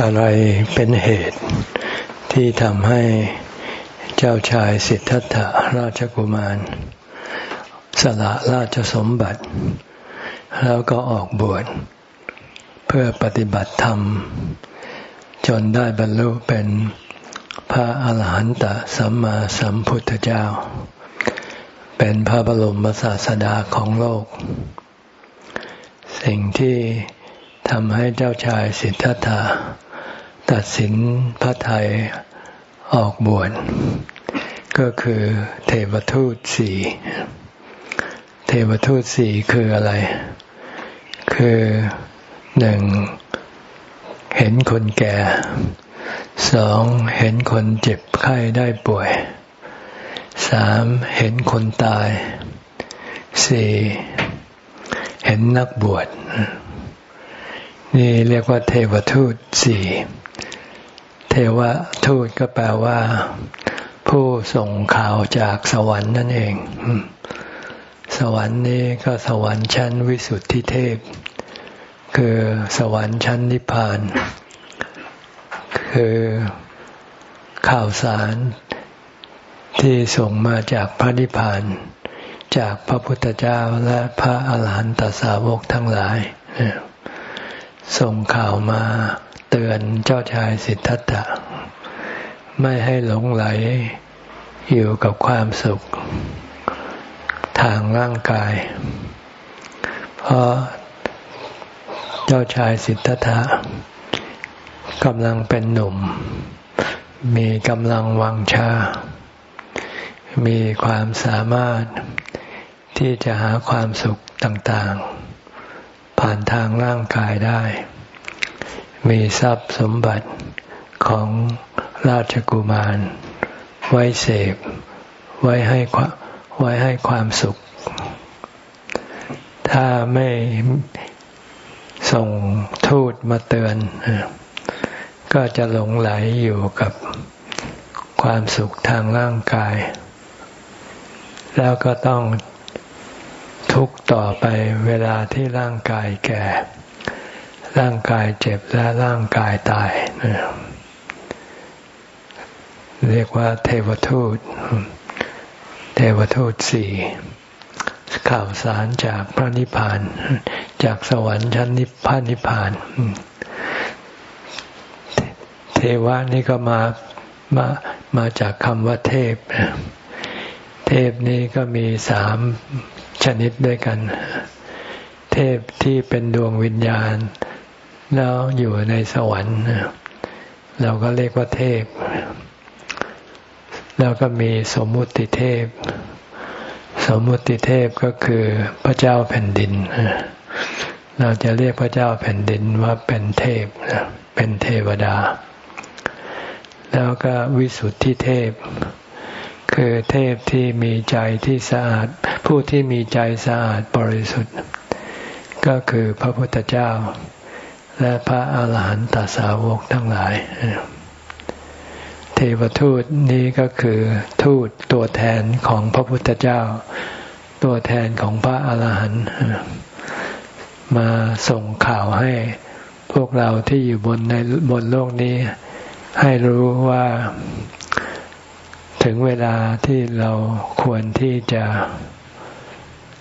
อะไรเป็นเหตุที่ทำให้เจ้าชายสิทธัตถะราชกุมาร สละราชสมบัติ แล้วก็ออกบวช เพื่อปฏิบัติธรรม จนได้บรรลุเป็นพระอาหารหันตสัมมาสัมพุทธเจ้า เป็นพระบรมศาสดาของโลก สิ่งที่ทำให้เจ้าชายสิทธัตถะ ตัดสินพระไทยออกบวชก็คือเทวทูตสี่เทวทูตสี่คืออะไร คือหนึ่งเห็นคนแก่สองเห็นคนเจ็บไข้ได้ป่วยสามเห็นคนตายสี่เห็นนักบวชนี่เรียกว่าเทวทูตสี่ เทวทูตก็แปลว่า ผู้ส่งข่าวจากสวรรค์นั่นเอง สวรรค์นี้ก็สวรรค์ชั้นวิสุทธิเทพ คือสวรรค์ชั้นนิพพาน คือข่าวสารที่ส่งมาจากพระนิพพาน จากพระพุทธเจ้าและพระอาหารหันตสาวกทั้งหลาย ส่งข่าวมา เตือนเจ้าชายสิทธัตถะ ไม่ให้หลงไหลอยู่กับความสุข ทางร่างกาย เพราะเจ้าชายสิทธัตถะกำลังเป็นหนุ่ม มีกำลังวังชา มีความสามารถที่จะหาความสุขต่างๆ ผ่านทางร่างกายได้ มีทรัพย์สมบัติของราชกุมาร ไว้เสพ ไว้ให้ไว้ให้ความสุข ถ้าไม่ส่งทูตมาเตือน ก็จะหลงไหลอยู่กับความสุขทางร่างกาย แล้วก็ต้องทุกข์ต่อไปเวลาที่ร่างกายแก่ ร่างกายเจ็บและร่างกายตาย เรียกว่าเทวทูต เทวทูตสี่ข่าวสารจากพระนิพพาน จากสวรรค์ชั้นนิพพานนิพพาน เทวะนี่ก็มามามาจากคำว่าเทพ เทพนี้ก็มีสามชนิดด้วยกัน เทพที่เป็นดวงวิญญาณ แล้วอยู่ในสวรรค์เราก็เรียกว่าเทพ แล้วก็มีสมมุติเทพ สมมุติเทพก็คือพระเจ้าแผ่นดิน เราจะเรียกพระเจ้าแผ่นดินว่าเป็นเทพ เป็นเทวดา แล้วก็วิสุทธิเทพ คือเทพที่มีใจที่สะอาด ผู้ที่มีใจสะอาดบริสุทธิ์ ก็คือพระพุทธเจ้า และพระอาหารหันตสาวกทั้งหลาย เทวทูตนี้ก็คือทูตตัวแทนของพระพุทธเจ้า ตัวแทนของพระอาหารหันต์มาส่งข่าวให้พวกเราที่อยู่บนในบนโลกนี้ ให้รู้ว่าถึงเวลาที่เราควรที่จะ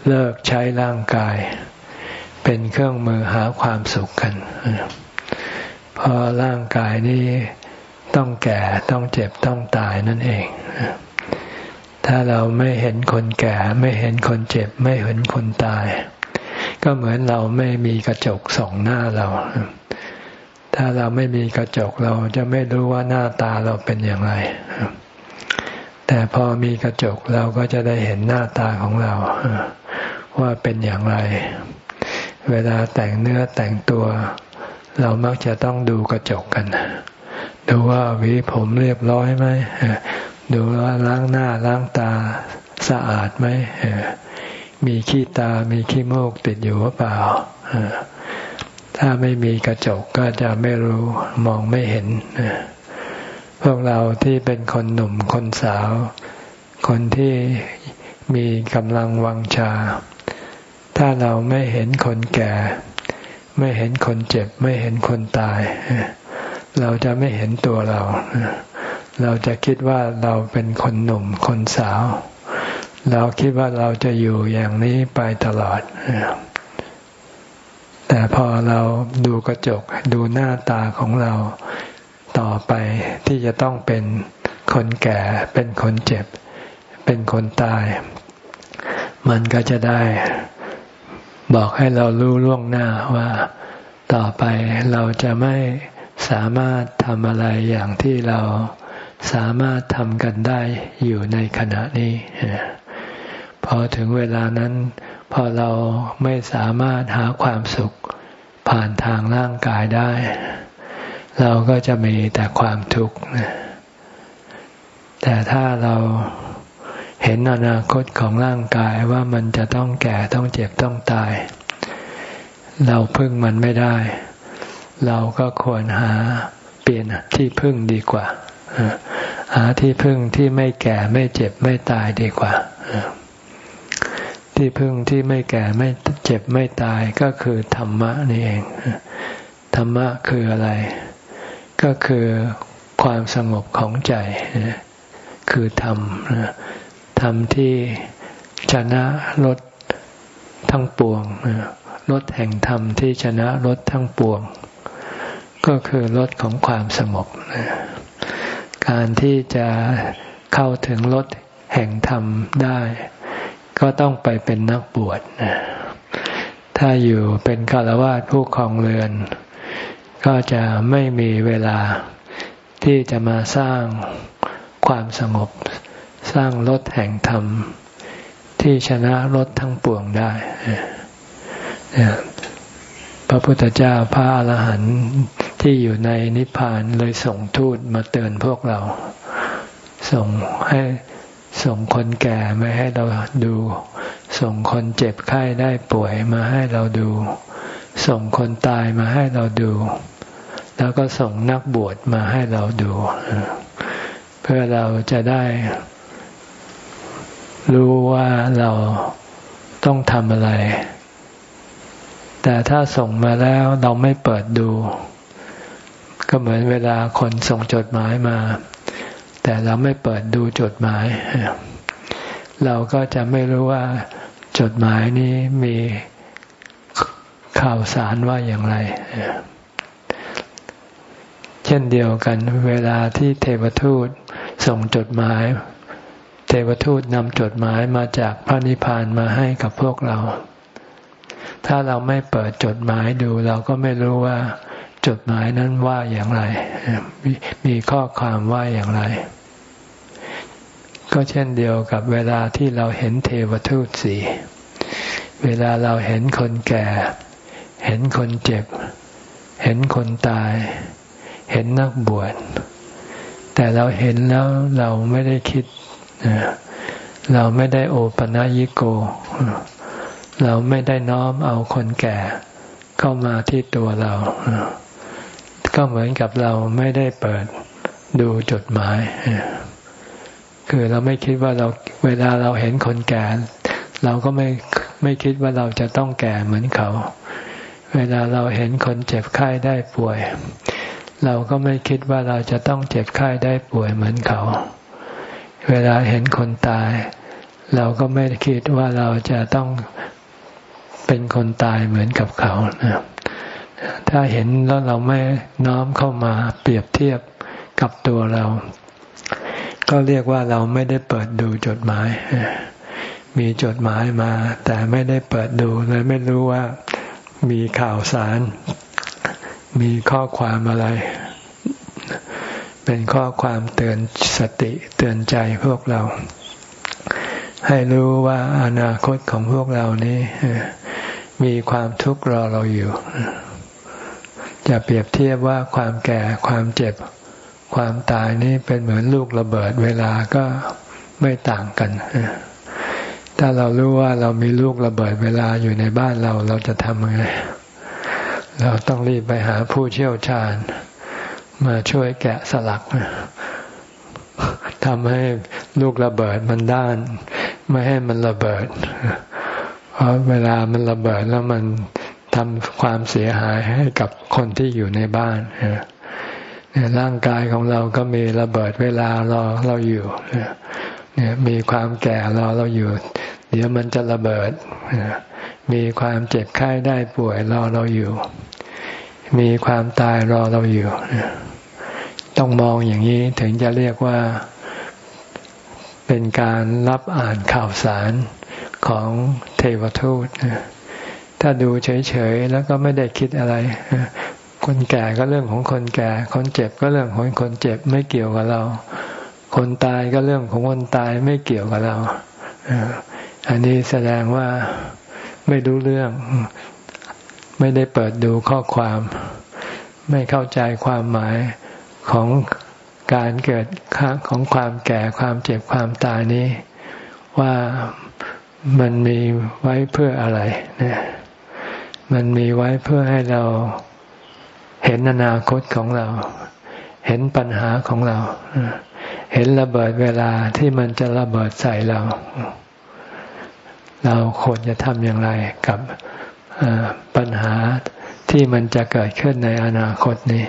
เลิกใช้ร่างกาย เป็นเครื่องมือหาความสุขกันเพราะร่างกายนี้ต้องแก่ต้องเจ็บต้องตายนั่นเอง ถ้าเราไม่เห็นคนแก่ ไม่เห็นคนเจ็บ ไม่เห็นคนตาย ก็เหมือนเราไม่มีกระจกสองหน้าเรา ถ้าเราไม่มีกระจกเราจะไม่รู้ว่าหน้าตาเราเป็นอย่างไร แต่พอมีกระจกเราก็จะได้เห็นหน้าตาของเราว่าเป็นอย่างไร เวลาแต่งเนื้อแต่งตัว เรามักจะต้องดูกระจกกัน ดูว่าหวีผมเรียบร้อยไหมดูว่าล้างหน้าล้างตาสะอาดไหมมีขี้ตา มีขี้มูกติดอยู่หรือเปล่าถ้าไม่มีกระจกก็จะไม่รู้มองไม่เห็นพวกเราที่เป็นคนหนุ่มคนสาว คนที่มีกำลังวังชา ถ้าเราไม่เห็นคนแก่ ไม่เห็นคนเจ็บ ไม่เห็นคนตาย เราจะไม่เห็นตัวเรา เราจะคิดว่าเราเป็นคนหนุ่มคนสาว เราคิดว่าเราจะอยู่อย่างนี้ไปตลอด แต่พอเราดูกระจกดูหน้าตาของเราต่อไปที่จะต้องเป็นคนแก่ เป็นคนเจ็บ เป็นคนตาย มันก็จะได้ บอกให้เรารู้ล่วงหน้าว่า ต่อไปเราจะไม่สามารถทำอะไรอย่างที่เราสามารถทำกันได้อยู่ในขณะนี้พอถึงเวลานั้น พอเราไม่สามารถหาความสุขผ่านทางร่างกายได้ เราก็จะมีแต่ความทุกข์แต่ถ้าเรา เห็นอนาคตของร่างกายว่ามันจะต้องแก่ต้องเจ็บต้องตาย เราพึ่งมันไม่ได้ เราก็ควรหาเปลี่ยนที่พึ่งดีกว่า หาที่พึ่งที่ไม่แก่ไม่เจ็บไม่ตายดีกว่า ที่พึ่งที่ไม่แก่ไม่เจ็บไม่ตายก็คือธรรมะนี่เอง ธรรมะคืออะไร ก็คือความสงบของใจ คือธรรม ธรรมที่ชนะรถทั้งปวงรถแห่งธรรมที่ชนะรถทั้งปวง ก็คือรถของความสงบการที่จะเข้าถึงรถแห่งธรรมได้ ก็ต้องไปเป็นนักบวชถ้าอยู่เป็นคารวะผู้ครองเรือน ก็จะไม่มีเวลาที่จะมาสร้างความสงบ สร้างรถแห่งธรรม ที่ชนะรถทั้งปวงได้ พระพุทธเจ้าพระอรหันต์ที่อยู่ในนิพพานเลยส่งทูตมาเตือนพวกเรา ส่งให้ส่งคนแก่มาให้เราดู ส่งคนเจ็บไข้ได้ป่วยมาให้เราดู ส่งคนตายมาให้เราดู แล้วก็ส่งนักบวชมาให้เราดู เพื่อเราจะได้ รู้ว่าเราต้องทำอะไร แต่ถ้าส่งมาแล้วเราไม่เปิดดู ก็เหมือนเวลาคนส่งจดหมายมา แต่เราไม่เปิดดูจดหมาย เราก็จะไม่รู้ว่าจดหมายนี้มีข่าวสารว่าอย่างไร เช่นเดียวกัน เวลาที่เทวทูตส่งจดหมาย ทวทูตนำจดหมายมาจากพระนิพพานมาให้กับพวกเรา ถ้าเราไม่เปิดจดหมายดู เราก็ไม่รู้ว่า จดหมายนั้นว่าอย่างไร มีข้อความว่าอย่างไร ก็เช่นเดียวกับเวลาที่เราเห็นเทวทูตสีเวลาเราเห็นคนแก่ เห็นคนเจ็บ เห็นคนตาย เห็นนักบวชแต่เราเห็นแล้วเราไม่ได้คิด เราไม่ได้โอปนัยิโก เราไม่ได้น้อมเอาคนแก่เข้ามาที่ตัวเรา ก็เหมือนกับเราไม่ได้เปิดดูจดหมาย คือเราไม่คิดว่าเราเวลาเราเห็นคนแก่ เราก็ไม่ไม่คิดว่าเราจะต้องแก่เหมือนเขา เวลาเราเห็นคนเจ็บไข้ได้ป่วย เราก็ไม่คิดว่าเราจะต้องเจ็บไข้ได้ป่วยเหมือนเขา เวลาเห็นคนตาย เราก็ไม่คิดว่าเราจะต้องเป็นคนตายเหมือนกับเขานะถ้าเห็นแล้วเราไม่น้อมเข้ามาเปรียบเทียบกับตัวเรา ก็เรียกว่าเราไม่ได้เปิดดูจดหมาย มีจดหมายมา แต่ไม่ได้เปิดดูเลยไม่รู้ว่ามีข่าวสาร มีข้อความอะไร เป็นข้อความเตือนสติเตือนใจพวกเรา ให้รู้ว่าอนาคตของพวกเรานี้ มีความทุกข์รอเราอยู่จะเปรียบเทียบว่าความแก่ความเจ็บ ความตายนี่เป็นเหมือนลูกระเบิดเวลาก็ไม่ต่างกัน ถ้าเรารู้ว่าเรามีลูกระเบิดเวลาอยู่ในบ้านเราเราจะทำยังไง เราต้องรีบไปหาผู้เชี่ยวชาญ มาช่วยแกะสลักทำให้ลูกระเบิดมันด้าน ไม่ให้มันระเบิด เพราะเวลามันระเบิดแล้วมันทำความเสียหายให้กับคนที่อยู่ในบ้านร่างกายของเราก็มีระเบิดเวลารอเราอยู่เนี่ยมีความแก่รอเราอยู่ เดี๋ยวมันจะระเบิด มีความเจ็บไข้ได้ป่วยรอเราอยู่ มีความตายรอเราอยู่ ต้องมองอย่างนี้ถึงจะเรียกว่าเป็นการรับอ่านข่าวสารของเทวทูต ถ้าดูเฉยๆ แล้วก็ไม่ได้คิดอะไร คนแก่ก็เรื่องของคนแก่ คนเจ็บก็เรื่องของคนเจ็บไม่เกี่ยวกับเรา คนตายก็เรื่องของคนตายไม่เกี่ยวกับเรา อันนี้แสดงว่าไม่รู้เรื่อง ไม่ได้เปิดดูข้อความ ไม่เข้าใจความหมาย ของการเกิดของความแก่ความเจ็บความตายนี้ ว่ามันมีไว้เพื่ออะไรเนี่ยมันมีไว้เพื่อให้เราเห็นอนาคตของเรา เห็นปัญหาของเรา เห็นระเบิดเวลาที่มันจะระเบิดใส่เรา เราควรจะทำอย่างไรกับปัญหาที่มันจะเกิดขึ้นในอนาคตนี้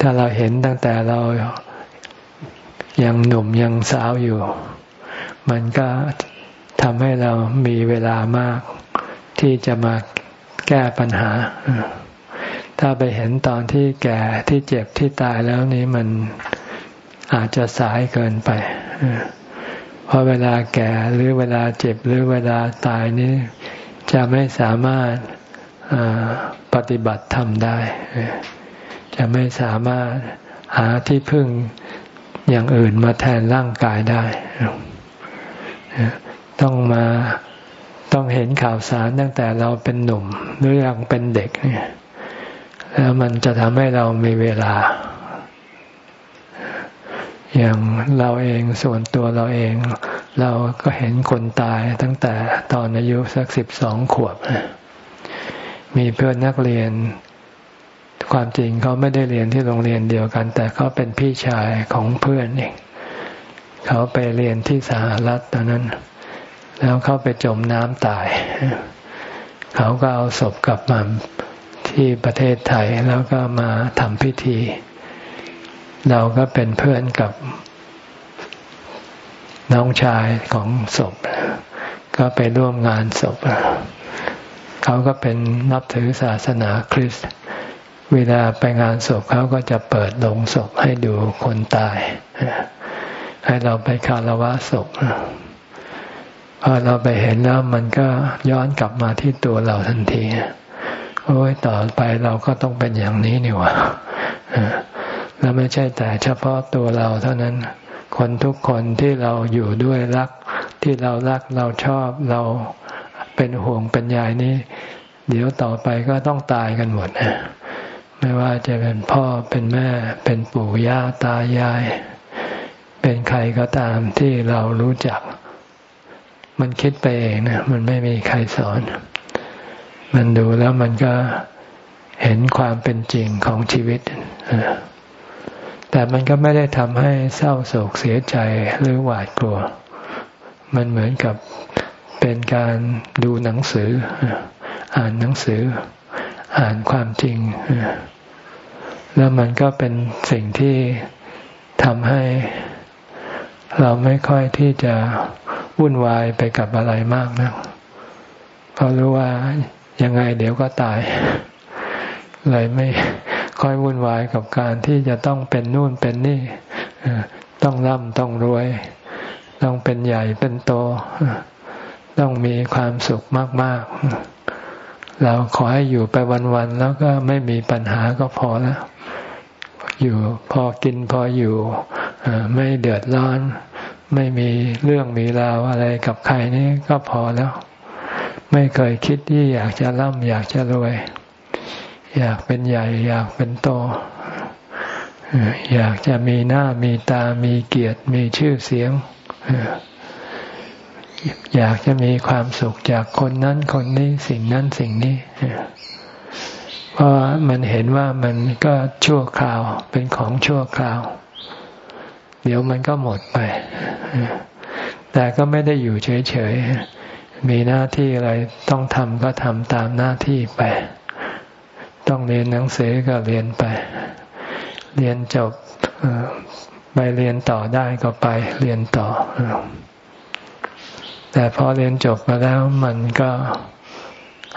ถ้าเราเห็นตั้งแต่เรายังหนุ่มยังสาวอยู่ มันก็ทำให้เรามีเวลามาก ที่จะมาแก้ปัญหา ถ้าไปเห็นตอนที่แก่ที่เจ็บที่ตายแล้วนี้มันอาจจะสายเกินไป เพราะเวลาแก่หรือเวลาเจ็บหรือเวลาตายนี้ จะไม่สามารถปฏิบัติธรรมได้ จะไม่สามารถหาที่พึ่งอย่างอื่นมาแทนร่างกายได้ ต้องมาต้องเห็นข่าวสารตั้งแต่เราเป็นหนุ่มหรือยังเป็นเด็กเนี่ย แล้วมันจะทำให้เรามีเวลา อย่างเราเองส่วนตัวเราเอง เราก็เห็นคนตายตั้งแต่ตอนอายุสักสิบสองขวบ มีเพื่อนนักเรียน ความจริงเขาไม่ได้เรียนที่โรงเรียนเดียวกัน แต่เขาเป็นพี่ชายของเพื่อนเองเขาไปเรียนที่สหรัฐตอนนั้น แล้วเขาไปจมน้ำตาย เขาก็เอาศพกลับมาที่ประเทศไทยแล้วก็มาทำพิธี เราก็เป็นเพื่อนกับน้องชายของศพ ก็ไปร่วมงานศพ เขาก็เป็นนับถือศาสนาคริสต์ เวลาไปงานศพเขาก็จะเปิดลงศพให้ดูคนตาย ให้เราไปคารวะศพพอเราไปเห็นแล้วมันก็ย้อนกลับมาที่ตัวเราทันทีโอ้ยต่อไปเราก็ต้องเป็นอย่างนี้นี่วะแล้วไม่ใช่แต่เฉพาะตัวเราเท่านั้น คนทุกคนที่เราอยู่ด้วยรัก ที่เรารักเราชอบเราเป็นห่วงเป็นใยนี้ เดี๋ยวต่อไปก็ต้องตายกันหมดนะ ไม่ว่าจะเป็นพ่อเป็นแม่เป็นปู่ย่าตายาย เป็นใครก็ตามที่เรารู้จัก มันคิดไปเองนะมันไม่มีใครสอน มันดูแล้วมันก็เห็นความเป็นจริงของชีวิต แต่มันก็ไม่ได้ทำให้เศร้าโศกเสียใจหรือหวาดกลัว มันเหมือนกับเป็นการดูหนังสือ อ่านหนังสือ อ่านความจริง แล้วมันก็เป็นสิ่งที่ทำให้เราไม่ค่อยที่จะวุ่นวายไปกับอะไรมากนะเพราะรู้ว่ายังไงเดี๋ยวก็ตาย เลยไม่ค่อยวุ่นวายกับการที่จะต้องเป็นนู่นเป็นนี่ต้องร่ำต้องรวย ต้องเป็นใหญ่เป็นโต ต้องมีความสุขมาก ๆ เราขอให้อยู่ไปวันๆแล้วก็ไม่มีปัญหาก็พอแล้วอยู่พอกินพออยู่ไม่เดือดร้อน ไม่มีเรื่องมีราวอะไรกับใครนี่ก็พอแล้ว ไม่เคยคิดที่อยากจะร่ำอยากจะรวย อยากเป็นใหญ่ อยากเป็นโต อยากจะมีหน้ามีตามีเกียรติมีชื่อเสียง อยากจะมีความสุขจากคนนั้นคนนี้สิ่งนั้นสิ่งนี้เพราะมันเห็นว่ามันก็ชั่วคราวเป็นของชั่วคราว เดี๋ยวมันก็หมดไป แต่ก็ไม่ได้อยู่เฉยๆ มีหน้าที่อะไรต้องทำก็ทำตามหน้าที่ไป ต้องเรียนหนังสือก็เรียนไป เรียนจบไปเรียนต่อได้ก็ไปเรียนต่อ แต่พอเรียนจบมาแล้วมันก็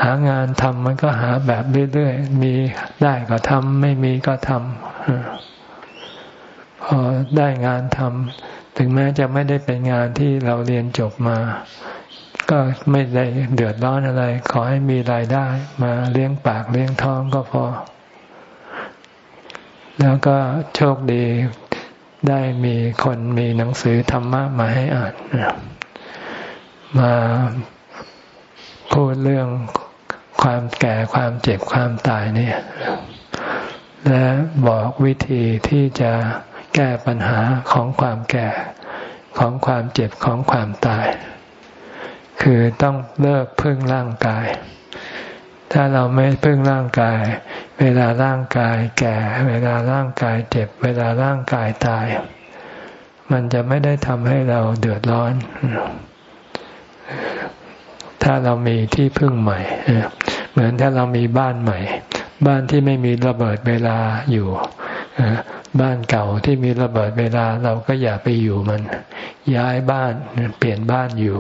หางานทำมันก็หาแบบเรื่อยๆ มีได้ก็ทำไม่มีก็ทำพอได้งานทำถึงแม้จะไม่ได้เป็นงานที่เราเรียนจบมา ก็ไม่ได้เดือดร้อนอะไร ขอให้มีรายได้มาเลี้ยงปากเลี้ยงท้องก็พอ แล้วก็โชคดีได้มีคนมีหนังสือธรรมะมาให้อ่าน มาพูดเรื่องความแก่ความเจ็บความตายเนี่ย และบอกวิธีที่จะแก้ปัญหาของความแก่ของความเจ็บของความตาย คือต้องเลิกพึ่งร่างกาย ถ้าเราไม่พึ่งร่างกาย เวลาร่างกายแก่ เวลาร่างกายเจ็บ เวลาร่างกายตาย มันจะไม่ได้ทำให้เราเดือดร้อน ถ้าเรามีที่พึ่งใหม่ เหมือนถ้าเรามีบ้านใหม่ บ้านที่ไม่มีระเบิดเวลาอยู่บ้านเก่าที่มีระเบิดเวลาเราก็อย่าไปอยู่มัน ย้ายบ้านเปลี่ยนบ้านอยู่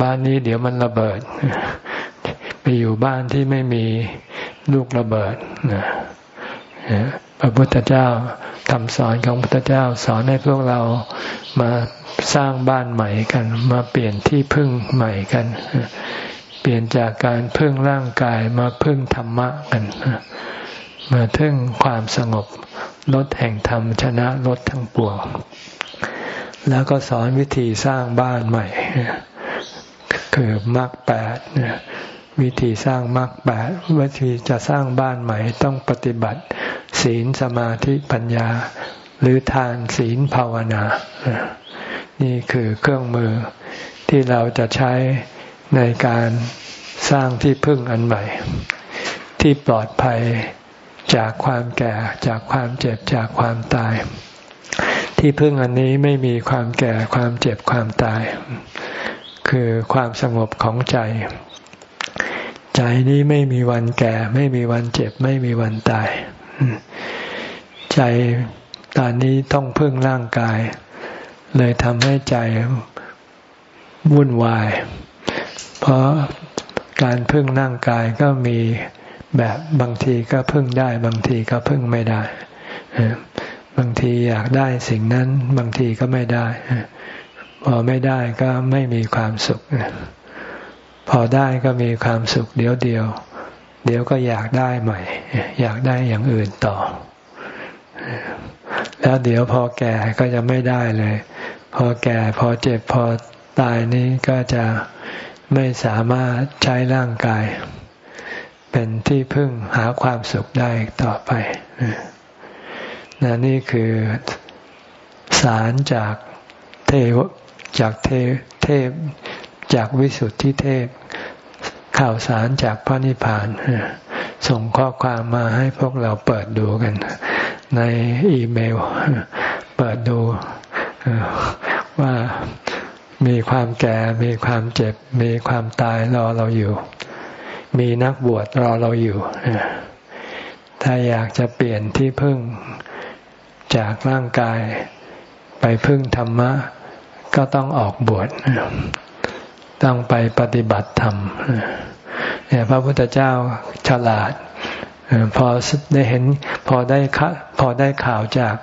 บ้านนี้เดี๋ยวมันระเบิด ไปอยู่บ้านที่ไม่มีลูกระเบิดนะ พระพุทธเจ้าคำสอนของพระพุทธเจ้าสอนให้พวกเรามาสร้างบ้านใหม่กัน มาเปลี่ยนที่พึ่งใหม่กัน เปลี่ยนจากการพึ่งร่างกายมาพึ่งธรรมะกันมาถึงความสงบลดแห่งธรรมชนะลดทั้งปวงแล้วก็สอนวิธีสร้างบ้านใหม่ คือมรรคแปด วิธีสร้างมรรคแปดวิธีจะสร้างบ้านใหม่ต้องปฏิบัติ ศีลสมาธิปัญญา หรือทานศีลภาวนา นี่คือเครื่องมือที่เราจะใช้ในการสร้างที่พึ่งอันใหม่ ที่ปลอดภัยจากความแก่จากความเจ็บจากความตาย ที่พึ่งอันนี้ไม่มีความแก่ความเจ็บความตาย คือความสงบของใจ ใจนี้ไม่มีวันแก่ ไม่มีวันเจ็บ ไม่มีวันตาย ใจตอนนี้ต้องพึ่งร่างกาย เลยทำให้ใจวุ่นวาย เพราะการพึ่งนั่งกายก็มีแบบบางทีก็พึ่งได้ บางทีก็พึ่งไม่ได้ บางทีอยากได้สิ่งนั้น บางทีก็ไม่ได้ พอไม่ได้ก็ไม่มีความสุข พอได้ก็มีความสุขเดียวเดียว เดี๋ยวก็อยากได้ใหม่ อยากได้อย่างอื่นต่อ แล้วเดี๋ยวพอแก่ก็จะไม่ได้เลย พอแก่พอเจ็บพอตายนี้ก็จะไม่สามารถใช้ร่างกาย เป็นที่พึ่งหาความสุขได้ต่อไปนนี่คือสารจากเทวจากเทเทพ จากวิสุทธิเทพ ข่าวสารจากพระนิพพาน ส่งข้อความมาให้พวกเราเปิดดูกัน ในอีเมล เปิดดูว่ามีความแก่ มีความเจ็บ มีความตายรอเราอยู่ มีนักบวชรอเราอยู่ ถ้าอยากจะเปลี่ยนที่พึ่งจากร่างกายไปพึ่งธรรมะ ก็ต้องออกบวช ต้องไปปฏิบัติธรรมเนี่ยพระพุทธเจ้าฉลาดพอได้เห็นพอได้พอได้ข่าวจาก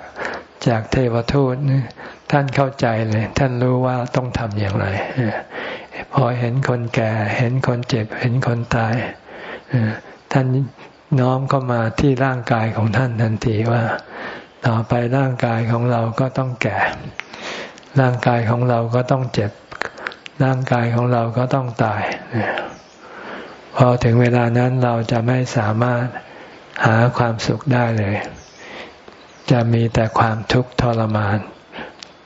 จากเทวทูตท่านเข้าใจเลย ท่านรู้ว่าต้องทำอย่างไรพอเห็นคนแก่ เห็นคนเจ็บ เห็นคนตายท่านน้อมเข้ามาที่ร่างกายของท่านทันทีว่า ต่อไปร่างกายของเราก็ต้องแก่ ร่างกายของเราก็ต้องเจ็บ ร่างกายของเราก็ต้องตายพอถึงเวลานั้นเราจะไม่สามารถหาความสุขได้เลย จะมีแต่ความทุกข์ทรมาน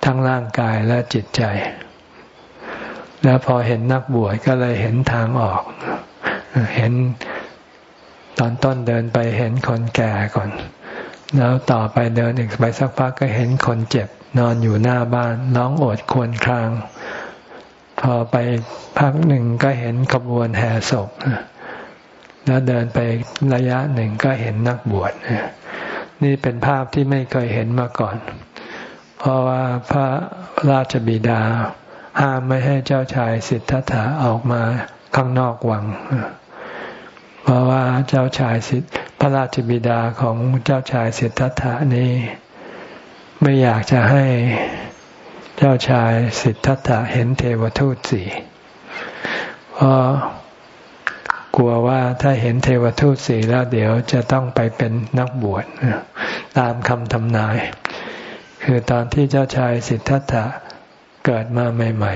ทั้งร่างกายและจิตใจ แล้วพอเห็นนักบวชก็เลยเห็นทางออก เห็นตอนต้นเดินไปเห็นคนแก่ก่อน แล้วต่อไปเดินอีกไปสักพักก็เห็นคนเจ็บ นอนอยู่หน้าบ้าน น้องโอดควรคราง พอไปพักหนึ่งก็เห็นขบวนแห่ศพแล้วเดินไประยะหนึ่งก็เห็นนักบวชนี่เป็นภาพที่ไม่เคยเห็นมาก่อน เพราะว่าพระราชบิดา ห้ามไม่ให้เจ้าชายสิทธัตถะออกมาข้างนอกวัง เพราะว่าเจ้าชายสิทธพระราชบิดาของเจ้าชายสิทธัตถะนี้ ไม่อยากจะให้ เจ้าชายสิทธัตถะเห็นเทวทูตสี่เพราะกลัวว่าถ้าเห็นเทวทูตสี่แล้วเดี๋ยวจะต้องไปเป็นนักบวชตามคำทำนาย คือตอนที่เจ้าชายสิทธัตถะเกิดมาใหม่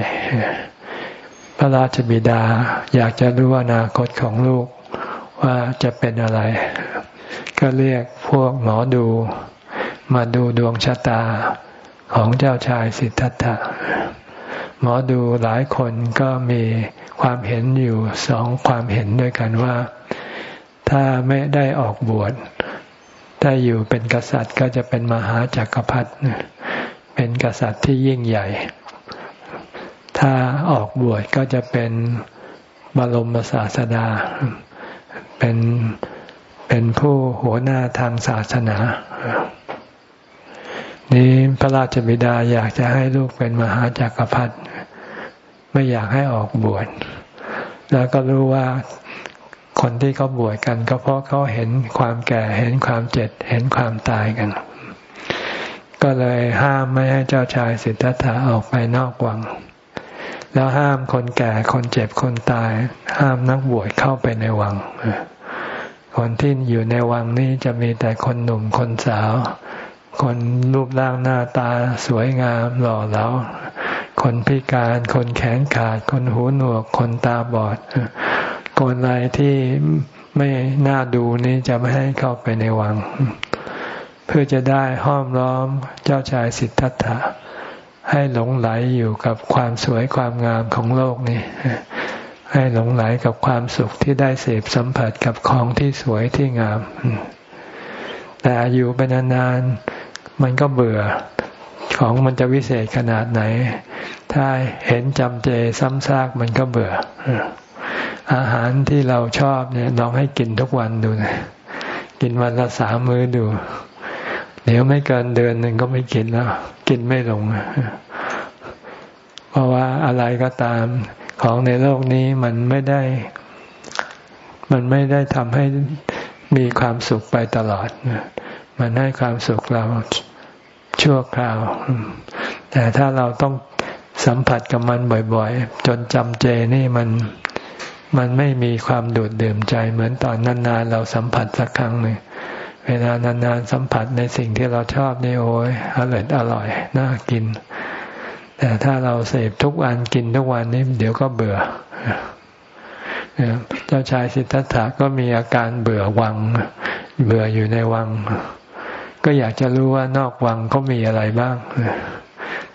ๆ พระราชบิดาอยากจะรู้อนาคตของลูกว่าจะเป็นอะไร ก็เรียกพวกหมอดูมาดูดวงชะตา ของเจ้าชายสิทธัตถะ หมอดูหลายคนก็มีความเห็นอยู่สองความเห็นด้วยกันว่า ถ้าไม่ได้ออกบวชถ้าอยู่เป็นกษัตริย์ก็จะเป็นมหาจักรพรรดิเป็นกษัตริย์ที่ยิ่งใหญ่ ถ้าออกบวชก็จะเป็นบรมศาสดา เป็นเป็นผู้หัวหน้าทางศาสนา นี้พระราชบิดาอยากจะให้ลูกเป็นมหาจักรพรรดิไม่อยากให้ออกบวช แล้วก็รู้ว่าคนที่เขาบวชกัน ก็เพราะเขาเห็นความแก่เห็นความเจ็บเห็นความตายกัน ก็เลยห้ามไม่ให้เจ้าชายสิทธัตถะออกไปนอกวัง แล้วห้ามคนแก่คนเจ็บคนตาย ห้ามนักบวชเข้าไปในวังคนที่อยู่ในวังนี้จะมีแต่คนหนุ่มคนสาว คนรูปร่างหน้าตาสวยงามหล่อเหลา คนพิการ คนแขนขาด คนหูหนวก คนตาบอดคนอะไรที่ไม่น่าดูนี้จะไม่ให้เข้าไปในวัง เพื่อจะได้ห้อมล้อมเจ้าชายสิทธัตถะ ให้หลงไหลอยู่กับความสวยความงามของโลกนี้ให้หลงไหลกับความสุขที่ได้เสพสัมผัสกับของที่สวยที่งาม แต่อยู่ไปนานๆ มันก็เบื่อของมันจะวิเศษขนาดไหน ถ้าเห็นจำเจซ้ำซากมันก็เบื่อ อาหารที่เราชอบเนี่ยลองให้กินทุกวันดูนะกินวันละสามมื้อดู เดี๋ยวไม่เกินเดือนหนึ่งก็ไม่กินแล้ว กินไม่ลง เพราะว่าอะไรก็ตามของในโลกนี้มันไม่ได้ มันไม่ได้ทำให้มีความสุขไปตลอด มันให้ความสุขเรา ชั่วคราว แต่ถ้าเราต้องสัมผัสกับมันบ่อยๆ จนจำเจนี่มันมันไม่มีความดูดดื่มใจ เหมือนตอนนานๆ เราสัมผัสสักครั้งหนึ่งเวลานานๆสัมผัสในสิ่งที่เราชอบนี่โอ้ยอร่อยอร่อยน่ากิน แต่ถ้าเราเสพทุกวันกินทุกวันนี้เดี๋ยวก็เบื่อเจ้าชายสิทธัตถะก็มีอาการเบื่อวัง เบื่ออยู่ในวัง ก็อยากจะรู้ว่านอกวังเขามีอะไรบ้าง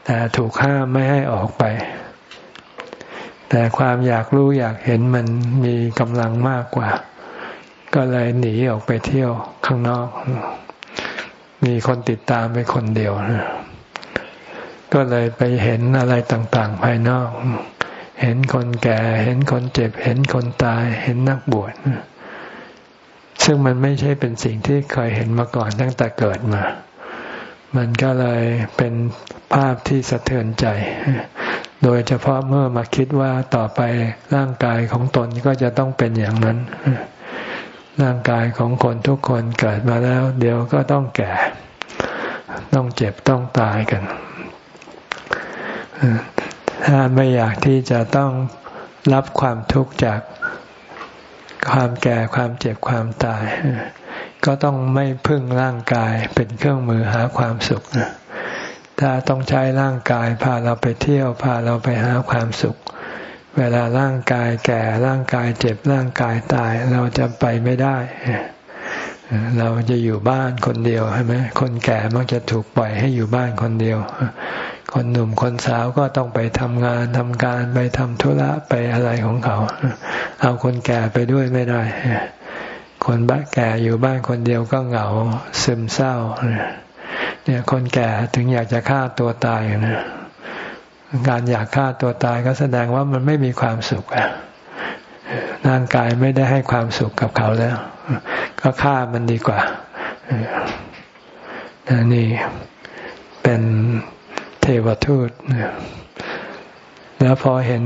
แต่ถูกห้ามไม่ให้ออกไป แต่ความอยากรู้อยากเห็นมันมีกำลังมากกว่า ก็เลยหนีออกไปเที่ยวข้างนอก มีคนติดตามไปคนเดียวก็เลยไปเห็นอะไรต่าง ๆ ภายนอก เห็นคนแก่ เห็นคนเจ็บ เห็นคนตาย เห็นนักบวช ซึ่งมันไม่ใช่เป็นสิ่งที่เคยเห็นมาก่อนตั้งแต่เกิดมา มันก็เลยเป็นภาพที่สะเทือนใจ โดยเฉพาะเมื่อมาคิดว่าต่อไปร่างกายของตนก็จะต้องเป็นอย่างนั้น ร่างกายของคนทุกคนเกิดมาแล้ว เดี๋ยวก็ต้องแก่ ต้องเจ็บต้องตายกัน ถ้าไม่อยากที่จะต้องรับความทุกข์จาก ความแก่ความเจ็บความตาย ก็ต้องไม่พึ่งร่างกายเป็นเครื่องมือหาความสุขถ้าต้องใช้ร่างกายพาเราไปเที่ยวพาเราไปหาความสุข เวลาร่างกายแก่ร่างกายเจ็บร่างกายตายเราจะไปไม่ได้ เราจะอยู่บ้านคนเดียวใช่ไหมคนแก่มักจะถูกปล่อยให้อยู่บ้านคนเดียว คนหนุ่มคนสาวก็ต้องไปทำงานทำการไปทำธุระไปอะไรของเขา เอาคนแก่ไปด้วยไม่ได้ คนบ้าแก่อยู่บ้านคนเดียวก็เหงาซึมเศร้าเนี่ยคนแก่ถึงอยากจะฆ่าตัวตายนะการอยากฆ่าตัวตายก็แสดงว่ามันไม่มีความสุขอะร่างกายไม่ได้ให้ความสุขกับเขาแล้ว ก็ฆ่ามันดีกว่านี่เป็น เทวทูตแล้วพอเห็น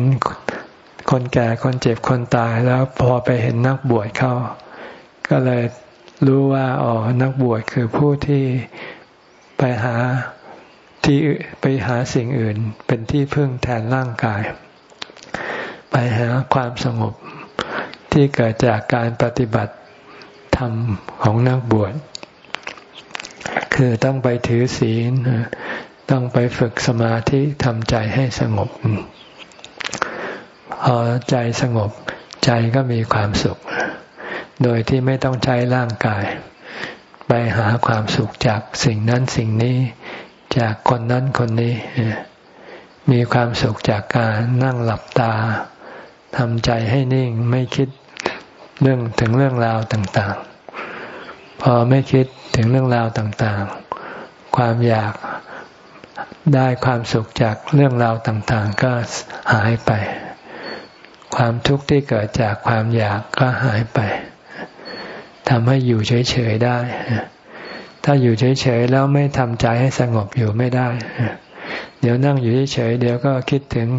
คนแก่คนเจ็บคนตายแล้วพอไปเห็นนักบวชเข้า ก็เลยรู้ว่าอ๋อนักบวชคือผู้ที่ไปหาที่ไปหาสิ่งอื่น เป็นที่พึ่งแทนร่างกาย ไปหาความสงบที่เกิดจากการปฏิบัติธรรมของนักบวชคือต้องไปถือศีล ต้องไปฝึกสมาธิทำใจให้สงบ พอใจสงบ ใจก็มีความสุข โดยที่ไม่ต้องใช้ร่างกาย ไปหาความสุขจากสิ่งนั้นสิ่งนี้ จากคนนั้นคนนี้ มีความสุขจากการนั่งหลับตาทำใจให้นิ่งไม่คิดเรื่องถึงเรื่องราวต่างๆ พอไม่คิดถึงเรื่องราวต่างๆ ความอยาก ได้ความสุขจากเรื่องราวต่างๆ ก็หายไป ความทุกข์ที่เกิดจากความอยากก็หายไปทำให้อยู่เฉยๆได้ ถ้าอยู่เฉยๆแล้วไม่ทำใจให้สงบอยู่ไม่ได้ เดี๋ยวนั่งอยู่เฉยๆเดี๋ยวก็คิดถึง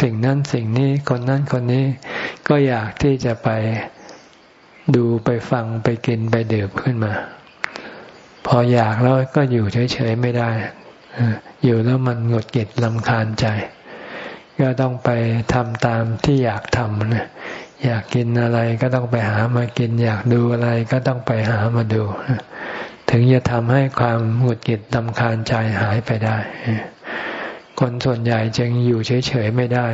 สิ่งนั้นสิ่งนี้คนนั้นคนนี้ ก็อยากที่จะไปดูไปฟังไปกินไปดื่มขึ้นมา พออยากแล้วก็อยู่เฉยๆไม่ได้ อยู่แล้วมันหงุดหงิดลำคาญใจ ก็ต้องไปทำตามที่อยากทำนะอยากกินอะไรก็ต้องไปหามากิน อยากดูอะไรก็ต้องไปหามาดู ถึงจะทำให้ความหงุดหงิดลำคาญใจหายไปได้ คนส่วนใหญ่จึงอยู่เฉยๆไม่ได้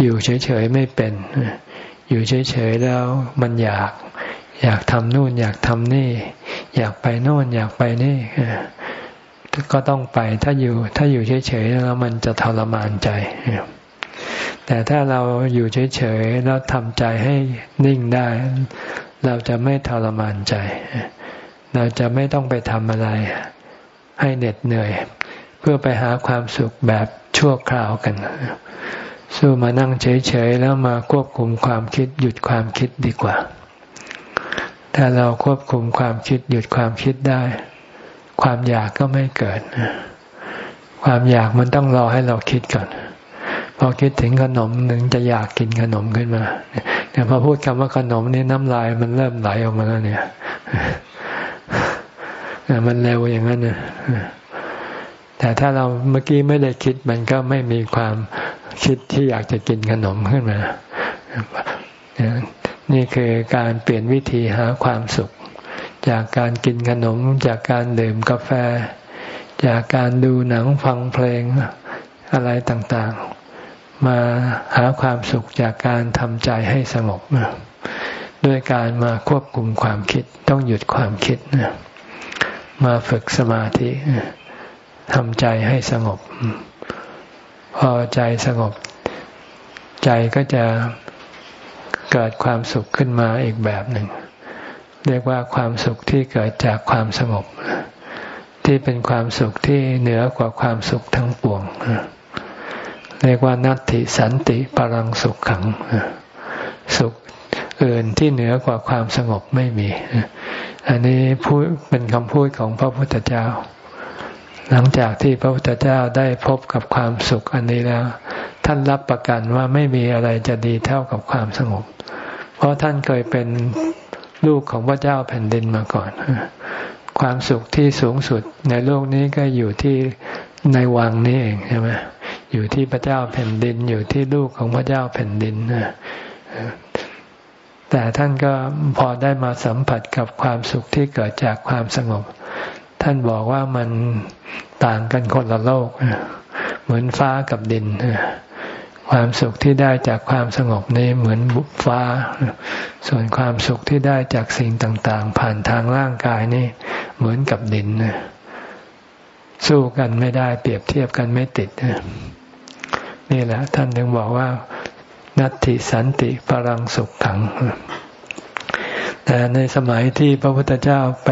อยู่เฉยๆไม่เป็น อยู่เฉยๆแล้วมันอยาก อยากทำนู่น อยากทำนี่ อยากไปโน่นอยากไปนี่ ก็ต้องไปถ้าอยู่ถ้าอยู่เฉยๆแล้วมันจะทรมานใจ แต่ถ้าเราอยู่เฉยๆแล้วทำใจให้นิ่งได้ เราจะไม่ทรมานใจ เราจะไม่ต้องไปทำอะไร ให้เหน็ดเหนื่อย เพื่อไปหาความสุขแบบชั่วคราวกันสู้มานั่งเฉยๆแล้วมาควบคุมความคิดหยุดความคิดดีกว่า ถ้าเราควบคุมความคิดหยุดความคิดได้ ความอยากก็ไม่เกิด ความอยากมันต้องรอให้เราคิดก่อน พอคิดถึงขนมหนึ่งจะอยากกินขนมขึ้นมาเนี่ยพอพูดคำว่าขนมนี่น้ำลายมันเริ่มไหลออกมาแล้วเนี่ยมันเร็วอย่างนั้นนะแต่ถ้าเราเมื่อกี้ไม่ได้คิดมันก็ไม่มีความคิดที่อยากจะกินขนมขึ้นมา นี่คือการเปลี่ยนวิธีหาความสุข จากการกินขนมจากการดื่มกาแฟ จากการดูหนังฟังเพลงอะไรต่างๆ มาหาความสุขจากการทำใจให้สงบด้วยการมาควบคุมความคิดต้องหยุดความคิดมาฝึกสมาธิทำใจให้สงบ พอใจสงบ ใจก็จะเกิดความสุขขึ้นมาอีกแบบหนึ่ง เรียกว่าความสุขที่เกิดจากความสงบ ที่เป็นความสุขที่เหนือกว่าความสุขทั้งปวง เรียกว่านัตติสันติปรังสุขขัง สุขอื่นที่เหนือกว่าความสงบไม่มี อันนี้พูดเป็นคำพูดของพระพุทธเจ้า หลังจากที่พระพุทธเจ้าได้พบกับความสุขอันนี้แล้ว ท่านรับประกันว่าไม่มีอะไรจะดีเท่ากับความสงบ เพราะท่านเคยเป็น ลูกของพระเจ้าแผ่นดินมาก่อน ความสุขที่สูงสุดในโลกนี้ก็อยู่ที่ในวังนี้เองใช่ไหมอยู่ที่พระเจ้าแผ่นดิน อยู่ที่ลูกของพระเจ้าแผ่นดินแต่ท่านก็พอได้มาสัมผัสกับความสุขที่เกิดจากความสงบ ท่านบอกว่ามันต่างกันคนละโลก เหมือนฟ้ากับดิน ความสุขที่ได้จากความสงบนี้เหมือนฟ้า ส่วนความสุขที่ได้จากสิ่งต่าง ๆ ผ่านทางร่างกายนี่เหมือนกับดินสู้กันไม่ได้เปรียบเทียบกันไม่ติดนี่แหละ ท่านถึงบอกว่า นัตติสันติปรังสุขขัง แต่ในสมัยที่พระพุทธเจ้าไป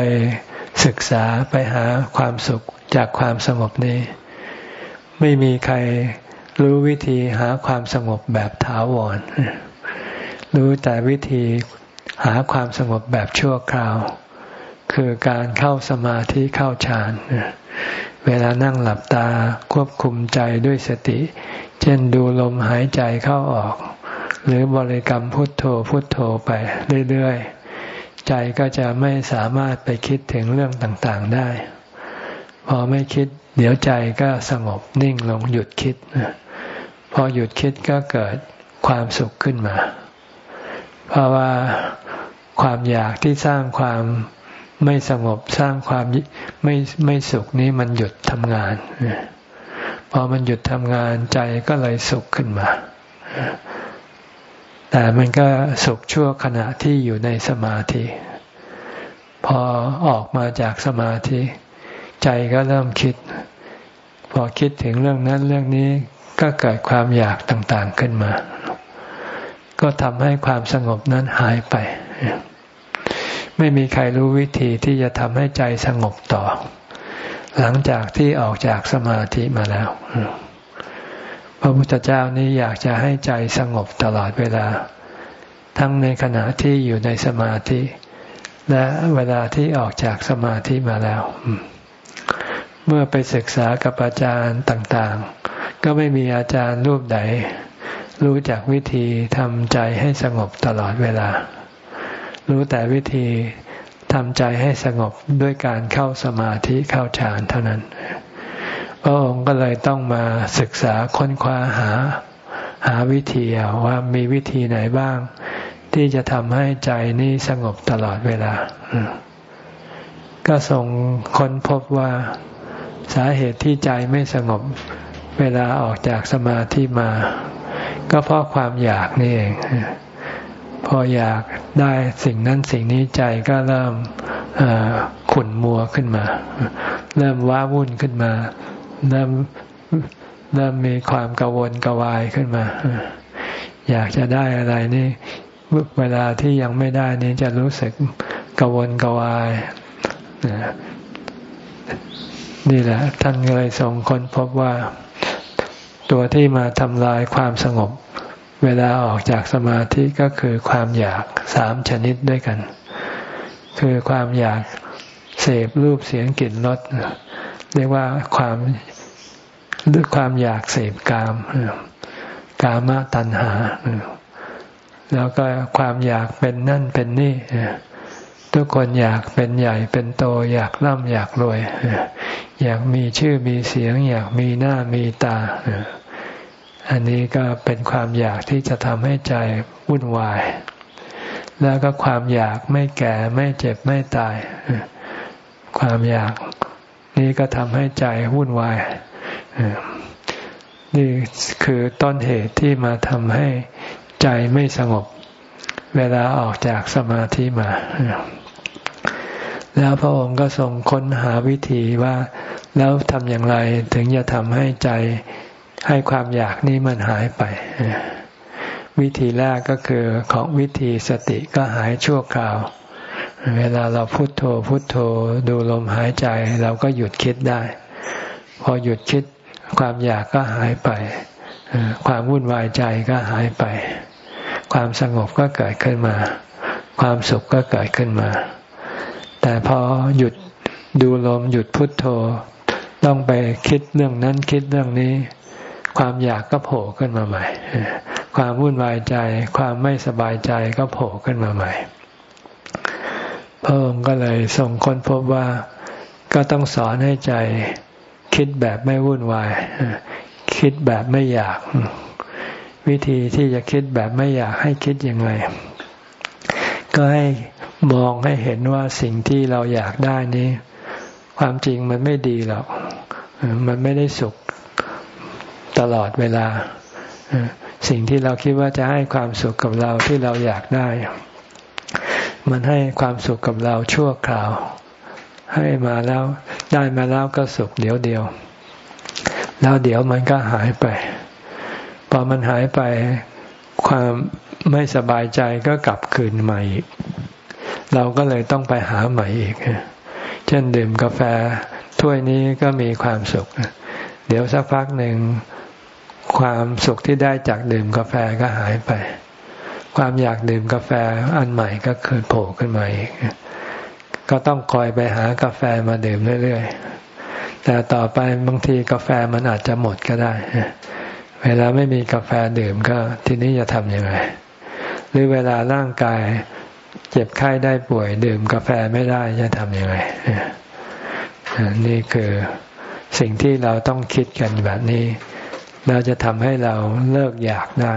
ศึกษาไปหาความสุขจากความสงบนี้ ไม่มีใคร รู้วิธีหาความสงบแบบถาวร รู้แต่วิธีหาความสงบแบบชั่วคราว คือการเข้าสมาธิเข้าฌานเวลานั่งหลับตาควบคุมใจด้วยสติ เช่นดูลมหายใจเข้าออก หรือบริกรรมพุทโธพุทโธไปเรื่อยๆ ใจก็จะไม่สามารถไปคิดถึงเรื่องต่างๆได้ พอไม่คิดเดี๋ยวใจก็สงบนิ่งลงหยุดคิด พอหยุดคิดก็เกิดความสุขขึ้นมา เพราะว่าความอยากที่สร้างความไม่สงบสร้างความไม่ไม่สุขนี้มันหยุดทำงาน พอมันหยุดทำงานใจก็เลยสุขขึ้นมา แต่มันก็สุขชั่วขณะที่อยู่ในสมาธิ พอออกมาจากสมาธิ ใจก็เริ่มคิด พอคิดถึงเรื่องนั้นเรื่องนี้ ก็เกิดความอยากต่างๆขึ้นมา ก็ทำให้ความสงบนั้นหายไป ไม่มีใครรู้วิธีที่จะทำให้ใจสงบต่อ หลังจากที่ออกจากสมาธิมาแล้ว พระพุทธเจ้านี้อยากจะให้ใจสงบตลอดเวลา ทั้งในขณะที่อยู่ในสมาธิ และเวลาที่ออกจากสมาธิมาแล้ว เมื่อไปศึกษากับอาจารย์ต่างๆ ก็ไม่มีอาจารย์รูปใด รู้จักวิธีทำใจให้สงบตลอดเวลา รู้แต่วิธีทำใจให้สงบด้วยการเข้าสมาธิเข้าฌานเท่านั้น พระองค์ก็เลยต้องมาศึกษาค้นคว้าหาหาวิธีว่ามีวิธีไหนบ้าง ที่จะทำให้ใจนี้สงบตลอดเวลา ก็ทรงค้นพบว่าสาเหตุที่ใจไม่สงบ เวลาออกจากสมาธิมา ก็เพราะความอยากนี่เองพออยากได้สิ่งนั้นสิ่งนี้ใจก็เริ่มขุ่นมัวขึ้นมา เริ่มว้าวุ่นขึ้นมา เริ่มเริ่มมีความกังวลกวายขึ้นมา อยากจะได้อะไรนี่ เวลาที่ยังไม่ได้นี้จะรู้สึกกังวลกวายนี่แหละท่านเลยส่งคนพบว่า ตัวที่มาทำลายความสงบ เวลาออกจากสมาธิก็คือความอยากสามชนิดด้วยกัน คือความอยากเสพรูปเสียงกลิ่นรสเรียกว่าความด้วยความอยากเสพกามกามตัณหาแล้วก็ความอยากเป็นนั่นเป็นนี่ ทุกคนอยากเป็นใหญ่เป็นโต อยากร่ำอยากรวย อยากมีชื่อมีเสียง อยากมีหน้ามีตา อันนี้ก็เป็นความอยากที่จะทำให้ใจวุ่นวาย แล้วก็ความอยากไม่แก่ไม่เจ็บไม่ตาย ความอยากนี้ก็ทำให้ใจวุ่นวายนี่คือต้นเหตุที่มาทำให้ใจไม่สงบ เวลาออกจากสมาธิมา แล้วพระองค์ก็ทรงค้นหาวิธีว่า แล้วทำอย่างไรถึงจะทำให้ใจให้ความอยากนี้มันหายไป วิธีแรกก็คือของวิธีสติก็หายชั่วคราว เวลาเราพุโทโธพุโทโธดูลมหายใจเราก็หยุดคิดได้ พอหยุดคิดความอยากก็หายไป ความวุ่นวายใจก็หายไป ความสงบก็เกิดขึ้นมา ความสุขก็เกิดขึ้นมา แต่พอหยุดดูลมหยุดพุดโทโธ ต้องไปคิดเรื่องนั้นคิดเรื่องนี้ ความอยากก็โผล่ขึ้นมาใหม่ ความวุ่นวายใจ ความไม่สบายใจก็โผล่ขึ้นมาใหม่พระองค์ก็เลยส่งค้นพบว่าก็ต้องสอนให้ใจ คิดแบบไม่วุ่นวาย คิดแบบไม่อยาก วิธีที่จะคิดแบบไม่อยากให้คิดยังไงก็ให้ มองให้เห็นว่าสิ่งที่เราอยากได้นี้ ความจริงมันไม่ดีหรอกมันไม่ได้สุขตลอดเวลา สิ่งที่เราคิดว่าจะให้ความสุขกับเราที่เราอยากได้ มันให้ความสุขกับเราชั่วคราว ให้มาแล้วได้มาแล้วก็สุขเดี๋ยวเดียว แล้วเดี๋ยวมันก็หายไป พอมันหายไปความไม่สบายใจก็กลับคืนม่อีก เราก็เลยต้องไปหาใหม่อีก เช่นดื่มกาแฟถ้วยนี้ก็มีความสุข เดี๋ยวสักพักหนึ่งความสุขที่ได้จากดื่มกาแฟก็หายไป ความอยากดื่มกาแฟอันใหม่ก็เกิดโผล่ขึ้นมาอีก ก็ต้องคอยไปหากาแฟมาดื่มเรื่อยๆ แต่ต่อไปบางทีกาแฟมันอาจจะหมดก็ได้ เวลาไม่มีกาแฟดื่มก็ทีนี้จะทำยังไง หรือเวลาร่างกาย เจ็บไข้ได้ป่วย ดื่มกาแฟไม่ได้จะทำยังไงนี่คือสิ่งที่เราต้องคิดกันแบบนี้ เราจะทำให้เราเลิกอยากได้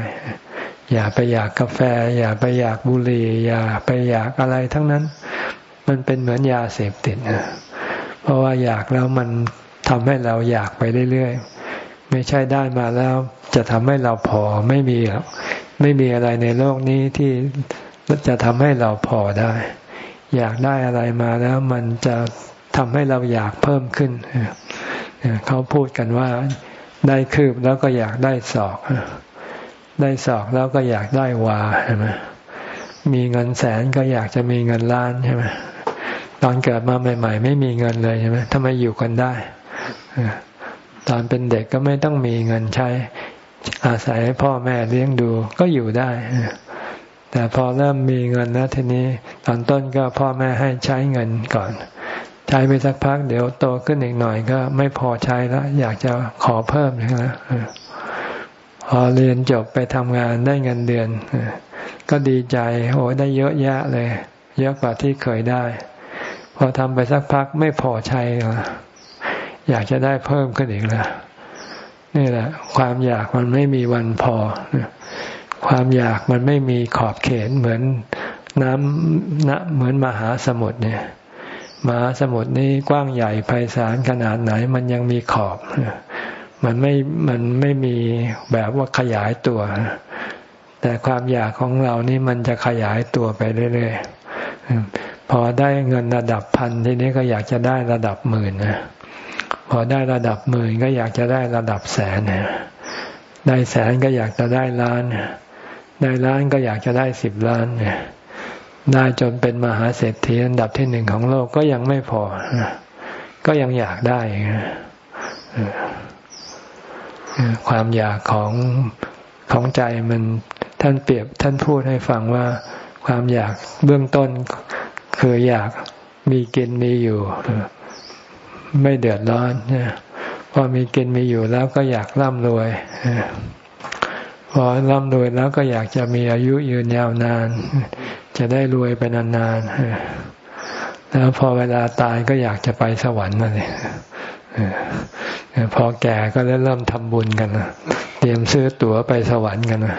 อย่าไปอยากกาแฟ อย่าไปอยากบุหรี่อย่าไปอยากอะไรทั้งนั้น มันเป็นเหมือนยาเสพติดเพราะว่าอยากแล้วมันทำให้เราอยากไปเรื่อยๆไม่ใช่ได้มาแล้วจะทำให้เราพอไม่มีไม่มีอะไรในโลกนี้ที่ จะทำให้เราพอได้ อยากได้อะไรมาแล้วมันจะทำให้เราอยากเพิ่มขึ้น เขาพูดกันว่าได้คืบแล้วก็อยากได้ศอก ได้ศอกแล้วก็อยากได้วาใช่ไหมมีเงินแสนก็อยากจะมีเงินล้านใช่ไหมตอนเกิดมาใหม่ ๆ ไม่มีเงินเลยใช่ไหมทำไมอยู่กันได้ตอนเป็นเด็กก็ไม่ต้องมีเงินใช้ อาศัยพ่อแม่เลี้ยงดูก็อยู่ได้ แต่พอเริ่มมีเงินแล้วทีนี้ตอนต้นก็พ่อแม่ให้ใช้เงินก่อน ใช้ไปสักพัก เดี๋ยวโตขึ้นอีกหน่อยก็ไม่พอใช้แล้วอยากจะขอเพิ่มนะพอเรียนจบไปทำงานได้เงินเดือน ก็ดีใจโอ้ได้เยอะแยะเลย เยอะกว่าที่เคยได้ พอทำไปสักพักไม่พอใช้อยากจะได้เพิ่มขึ้นอีกแล้วนี่แหละ ความอยากมันไม่มีวันพอ ความอยากมันไม่มีขอบเขตเหมือนน้ำนะเหมือนมหาสมุทรเนี่ยมหาสมุทรนี้กว้างใหญ่ไพศาลขนาดไหนมันยังมีขอบ มันไม่ มันไม่มีแบบว่าขยายตัว แต่ความอยากของเรานี่มันจะขยายตัวไปเรื่อยๆ พอได้เงินระดับพันทีนี้ก็อยากจะได้ระดับหมื่นนะ พอได้ระดับหมื่นก็อยากจะได้ระดับแสนนะได้แสนก็อยากจะได้ล้าน ได้ล้านก็อยากจะได้สิบล้านเนี่ยได้จนเป็นมหาเศรษฐีอันดับที่หนึ่งของโลกก็ยังไม่พอ ก็ยังอยากได้ความอยากของของใจมันท่านเปรียบท่านพูดให้ฟังว่าความอยากเบื้องต้นคืออยากมีกินมีอยู่ ไม่เดือดร้อนพอมีกินมีอยู่แล้วก็อยากร่ำรวย พอร่ำรวยแล้วก็อยากจะมีอายุยืนยาวนาน จะได้รวยไปนานๆแล้วพอเวลาตายก็อยากจะไปสวรรค์นั่นเองพอแก่ก็เริ่มทำบุญกันนะเตรียมซื้อตั๋วไปสวรรค์กันนะ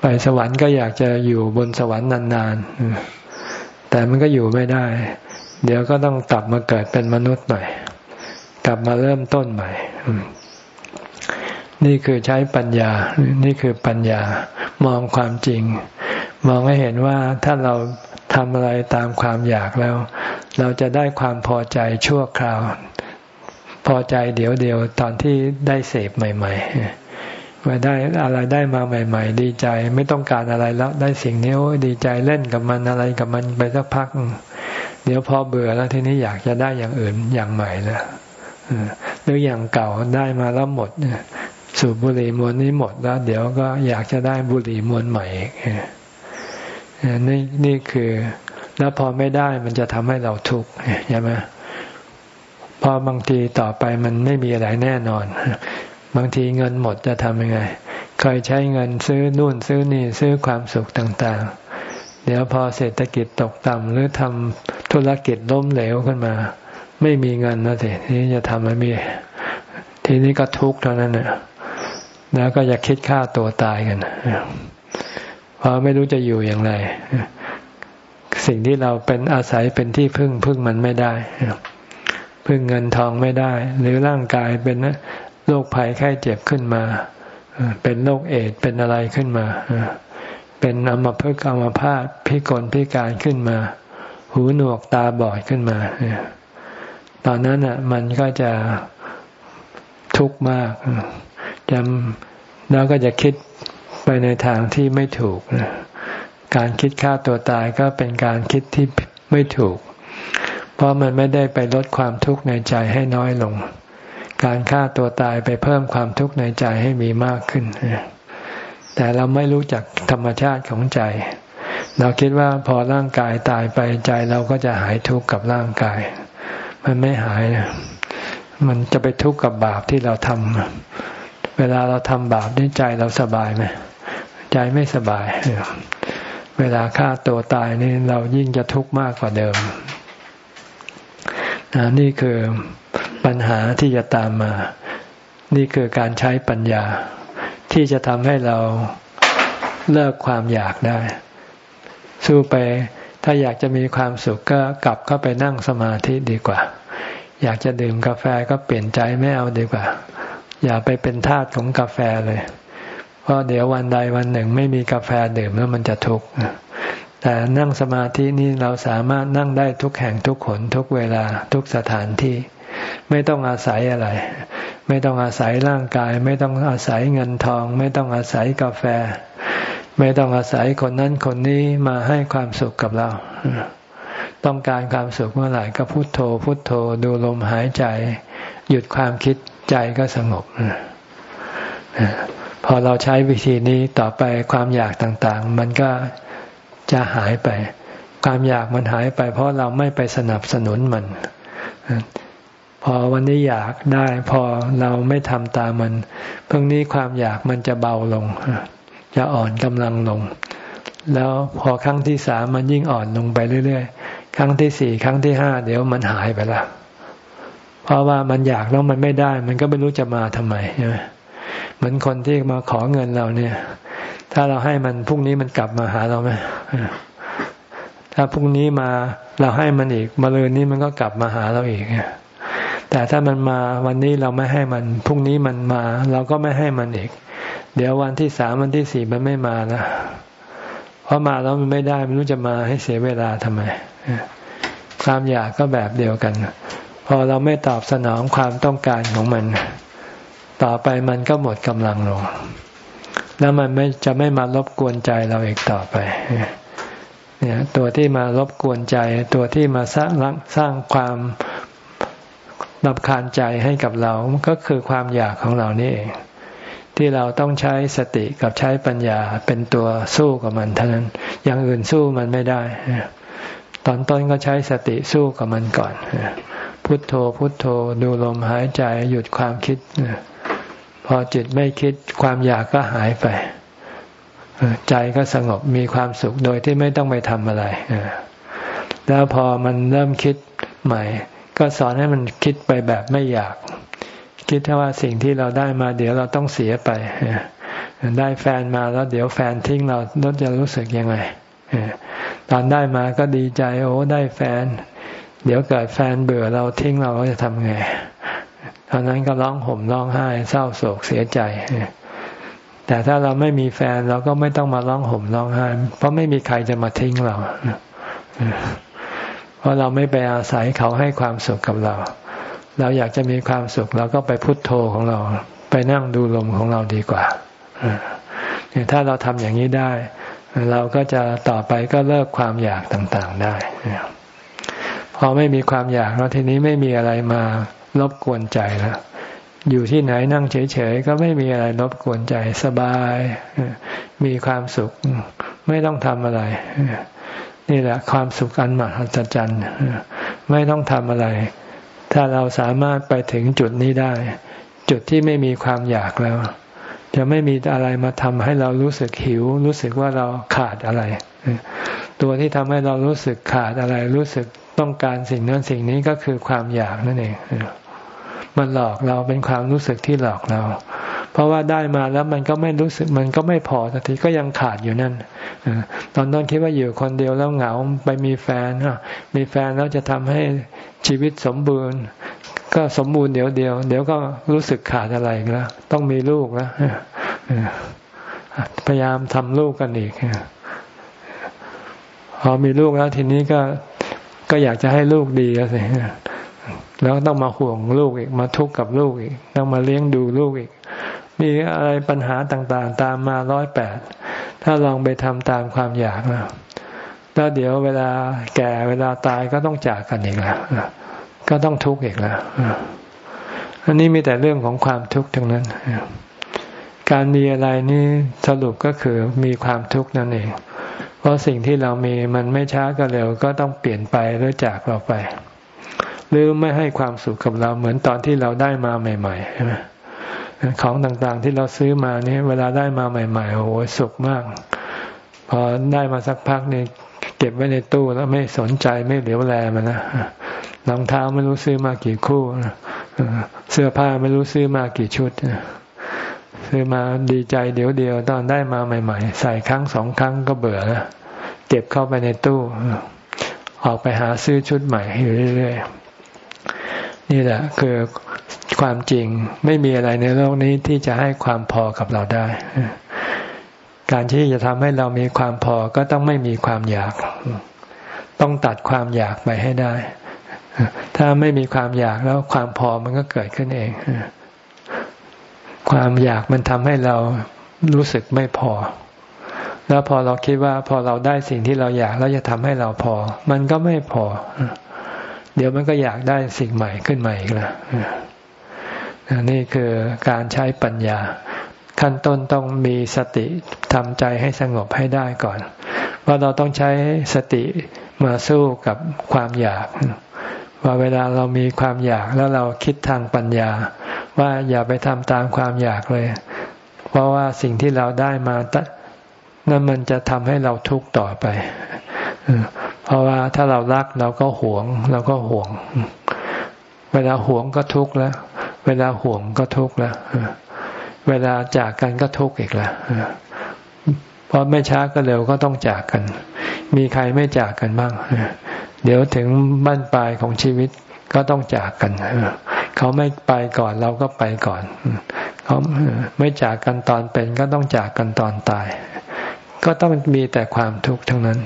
ไปสวรรค์ก็อยากจะอยู่บนสวรรค์นานๆ แต่มันก็อยู่ไม่ได้ เดี๋ยวก็ต้องกลับมาเกิดเป็นมนุษย์ใหม่ กลับมาเริ่มต้นใหม่ นี่คือใช้ปัญญา นี่คือปัญญามองความจริง มองให้เห็นว่าถ้าเราทำอะไรตามความอยากแล้ว เราจะได้ความพอใจชั่วคราว พอใจเดี๋ยวเดียวตอนที่ได้เสพใหม่ ๆ ว่าได้อะไรได้มาใหม่ ๆ ดีใจไม่ต้องการอะไรแล้วได้สิ่งนี้โอ้ดีใจเล่นกับมันอะไรกับมันไปสักพัก เดี๋ยวพอเบื่อแล้วทีนี้อยากจะได้อย่างอื่นอย่างใหม่แล้วหรืออย่างเก่าได้มาแล้วหมด สูบบุหรี่มวนนี้หมดแล้ว เดี๋ยวก็อยากจะได้บุหรี่มวนใหม่อีกนี่นี่คือแล้วพอไม่ได้มันจะทำให้เราทุกข์ใช่ไหมพอบางทีต่อไปมันไม่มีอะไรแน่นอน บางทีเงินหมดจะทำยังไง เคยใช้เงินซื้อนู่นซื้อนี่ซื้อความสุขต่างๆ เดี๋ยวพอเศรษฐกิจตกต่ำหรือทำธุรกิจล้มเหลวขึ้นมา ไม่มีเงินนะสิทีนี้จะทำอะไรมี ทีนี้ก็ทุกข์เท่านั้นนะ แล้วก็จะคิดฆ่าตัวตายกันเพราะไม่รู้จะอยู่อย่างไร สิ่งที่เราเป็นอาศัยเป็นที่พึ่งพึ่งมันไม่ได้พึ่งเงินทองไม่ได้ หรือร่างกายเป็นโรคภัยไข้เจ็บขึ้นมา เป็นโรคเอดเป็นอะไรขึ้นมา เป็นอมภพกรรมภาพพิกลพิการขึ้นมา หูหนวกตาบอดขึ้นมา ตอนนั้นอะ มันก็จะทุกข์มาก จำแล้วก็จะคิดไปในทางที่ไม่ถูกนะการคิดฆ่าตัวตายก็เป็นการคิดที่ไม่ถูก เพราะมันไม่ได้ไปลดความทุกข์ในใจให้น้อยลง การฆ่าตัวตายไปเพิ่มความทุกข์ในใจให้มีมากขึ้น แต่เราไม่รู้จักธรรมชาติของใจ เราคิดว่าพอร่างกายตายไปใจเราก็จะหายทุกข์กับร่างกาย มันไม่หายนะมันจะไปทุกข์กับบาปที่เราทำ เวลาเราทำบาปนี่ใจเราสบายไหมใจไม่สบาย เวลาฆ่าตัวตายนี่เรายิ่งจะทุกข์มากกว่าเดิมนี่คือปัญหาที่จะตามมา นี่คือการใช้ปัญญา ที่จะทำให้เราเลิกความอยากได้ สู้ไปถ้าอยากจะมีความสุขก็กลับเข้าไปนั่งสมาธิดีกว่า อยากจะดื่มกาแฟก็เปลี่ยนใจไม่เอาดีกว่า อย่าไปเป็นทาสของกาแฟเลย เพราะเดี๋ยววันใดวันหนึ่งไม่มีกาแฟดื่มแล้วมันจะทุกข์แต่นั่งสมาธินี้เราสามารถนั่งได้ทุกแห่งทุกขนทุกเวลาทุกสถานที่ ไม่ต้องอาศัยอะไร ไม่ต้องอาศัยร่างกาย ไม่ต้องอาศัยเงินทอง ไม่ต้องอาศัยกาแฟ ไม่ต้องอาศัยคนนั้นคนนี้มาให้ความสุขกับเรา ต้องการความสุขเมื่อไหร่ก็พุโทโธ พุโทโธดูลมหายใจ หยุดความคิด ใจก็สงบพอเราใช้วิธีนี้ต่อไปความอยากต่างๆ มันก็จะหายไป ความอยากมันหายไป เพราะเราไม่ไปสนับสนุนมัน พอวันนี้อยากได้ พอเราไม่ทำตามมันเพิ่งนี้ความอยากมันจะเบาลง จะอ่อนกำลังลง แล้วพอครั้งที่สามมันยิ่งอ่อนลงไปเรื่อยๆ ครั้งที่สี่ครั้งที่ห้าเดี๋ยวมันหายไปละ เพราะว่ามันอยากแล้วมันไม่ได้ มันก็ไม่รู้จะมาทำไมใช่ไหมเหมือนคนที่มาขอเงินเราเนี่ย ถ้าเราให้มันพรุ่งนี้มันกลับมาหาเราไหมถ้าพรุ่งนี้มาเราให้มันอีกมาเลยนี้มันก็กลับมาหาเราอีกแต่ถ้ามันมาวันนี้เราไม่ให้มันพรุ่งนี้มันมา เราก็ไม่ให้มันอีก เดี๋ยววันที่สามวันที่สี่มันไม่มาแล้วเพราะมาแล้วมันไม่ได้ไม่รู้จะมาให้เสียเวลาทำไมความอยากก็แบบเดียวกัน พอเราไม่ตอบสนองความต้องการของมัน ต่อไปมันก็หมดกำลังลง แล้วมันไม่จะไม่มารบกวนใจเราอีกต่อไปเนี่ยตัวที่มารบกวนใจ ตัวที่มาสร้างสร้างความรับคานใจให้กับเราก็คือความอยากของเรานี่เองที่เราต้องใช้สติกับใช้ปัญญาเป็นตัวสู้กับมันเท่านั้น อย่างอื่นสู้มันไม่ได้ ตอนต้นก็ใช้สติสู้กับมันก่อน พุทโธพุทโธดูลมหายใจหยุดความคิด พอจิตไม่คิดความอยากก็หายไป ใจก็สงบมีความสุขโดยที่ไม่ต้องไปทำอะไร แล้วพอมันเริ่มคิดใหม่ ก็สอนให้มันคิดไปแบบไม่อยาก คิดว่าสิ่งที่เราได้มาเดี๋ยวเราต้องเสียไป ได้แฟนมาแล้วเดี๋ยวแฟนทิ้งเราเราจะรู้สึกยังไงตอนได้มาก็ดีใจโอ้ได้แฟน เดี๋ยวเกิดแฟนเบื่อเราทิ้งเราจะทำไงตอนนั้นก็ร้องห่มร้องไห้ เศร้าโศกเสียใจ แต่ถ้าเราไม่มีแฟนเราก็ไม่ต้องมาร้องห่มร้องไห้ เพราะไม่มีใครจะมาทิ้งเรา เพราะเราไม่ไปอาศัยเขาให้ความสุขกับเรา เราอยากจะมีความสุขเราก็ไปพุโทโธของเรา ไปนั่งดูลมของเราดีกว่าเนี่ยถ้าเราทำอย่างนี้ได้ เราก็จะต่อไปก็เลิกความอยากต่างๆได้ พอไม่มีความอยากแล้วทีนี้ไม่มีอะไรมารบกวนใจแล้วอยู่ที่ไหนนั่งเฉยๆก็ไม่มีอะไรรบกวนใจสบาย มีความสุข ไม่ต้องทำอะไร นี่แหละความสุขอันมหัศจรรย์ไม่ต้องทำอะไร ถ้าเราสามารถไปถึงจุดนี้ได้ จุดที่ไม่มีความอยากแล้ว จะไม่มีอะไรมาทำให้เรารู้สึกหิว รู้สึกว่าเราขาดอะไร ตัวที่ทำให้เรารู้สึกขาดอะไร รู้สึกต้องการสิ่งนั้นสิ่งนี้ก็คือความอยากนั่นเองมันหลอกเราเป็นความรู้สึกที่หลอกเรา เพราะว่าได้มาแล้วมันก็ไม่รู้สึกมันก็ไม่พอสักทีก็ยังขาดอยู่นั่นตอนต้นคิดว่าอยู่คนเดียวแล้วเหงาไปมีแฟนมีแฟนแล้วจะทำให้ชีวิตสมบูรณ์ ก็สมบูรณ์เดี๋ยวเดียว เดี๋ยวก็รู้สึกขาดอะไรแล้วต้องมีลูกแล้วพยายามทำลูกกันอีก พอมีลูกแล้วทีนี้ก็ก็อยากจะให้ลูกดีสิแล้วต้องมาห่วงลูกอีกมาทุกข์กับลูกอีก ต้องมาเลี้ยงดูลูกอีก มีอะไรปัญหาต่างๆ ตามมาร้อยแปดถ้าลองไปทำตามความอยากนะแล้วเดี๋ยวเวลาแก่เวลาตายก็ต้องจากกันอีกแล้วก็ต้องทุกข์อีกแล้วอันนี้มีแต่เรื่องของความทุกข์ทั้งนั้นการมีอะไรนี่สรุปก็คือมีความทุกข์นั่นเอง เพราะสิ่งที่เรามีมันไม่ช้าก็เร็วก็ต้องเปลี่ยนไปหรือจากเราไป หรือไม่ให้ความสุขกับเราเหมือนตอนที่เราได้มาใหม่ๆใช่ไหมของต่างๆที่เราซื้อมานี่เวลาได้มาใหม่ๆโอ้โหสุขมาก พอได้มาสักพักนี่เก็บไว้ในตู้แล้วไม่สนใจไม่เหลียวแลมันนะรองเท้าไม่รู้ซื้อมากี่คู่เสื้อผ้าไม่รู้ซื้อมากี่ชุด ซื้อมาดีใจเดี๋ยวเดียวตอนได้มาใหม่ ๆ ใส่ครั้งสองครั้งก็เบื่อแล้วเก็บเข้าไปในตู้ ออกไปหาซื้อชุดใหม่อยู่เรื่อยๆนี่แหละคือความจริงไม่มีอะไรในโลกนี้ที่จะให้ความพอกับเราได้ การที่จะทำให้เรามีความพอก็ต้องไม่มีความอยาก ต้องตัดความอยากไปให้ได้ ถ้าไม่มีความอยากแล้วความพอมันก็เกิดขึ้นเอง ความอยากมันทำให้เรารู้สึกไม่พอ แล้วพอเราคิดว่าพอเราได้สิ่งที่เราอยากแล้วจะทำให้เราพอ มันก็ไม่พอ เดี๋ยวมันก็อยากได้สิ่งใหม่ขึ้นมาอีกแล้วนี่คือการใช้ปัญญา ขั้นต้นต้องมีสติทำใจให้สงบให้ได้ก่อน ว่าเราต้องใช้สติมาสู้กับความอยากว่าเวลาเรามีความอยากแล้วเราคิดทางปัญญา ว่าอย่าไปทำตามความอยากเลย เพราะว่าสิ่งที่เราได้มานั่นมันจะทำให้เราทุกข์ต่อไป เพราะว่าถ้าเรารักเราก็หวง เราก็หวง เวลาหวงก็ทุกข์แล้ว เวลาหวงก็ทุกข์แล้ว เวลาจากกันก็ทุกข์อีกแล้วเพราะไม่ช้าก็เร็วก็ต้องจากกัน มีใครไม่จากกันบ้าง เดี๋ยวถึงบั้นปลายของชีวิตก็ต้องจากกัน เขาไม่ไปก่อนเราก็ไปก่อนเขาไม่จากกันตอนเป็นก็ต้องจากกันตอนตาย ก็ต้องมีแต่ความทุกข์ทั้งนั้น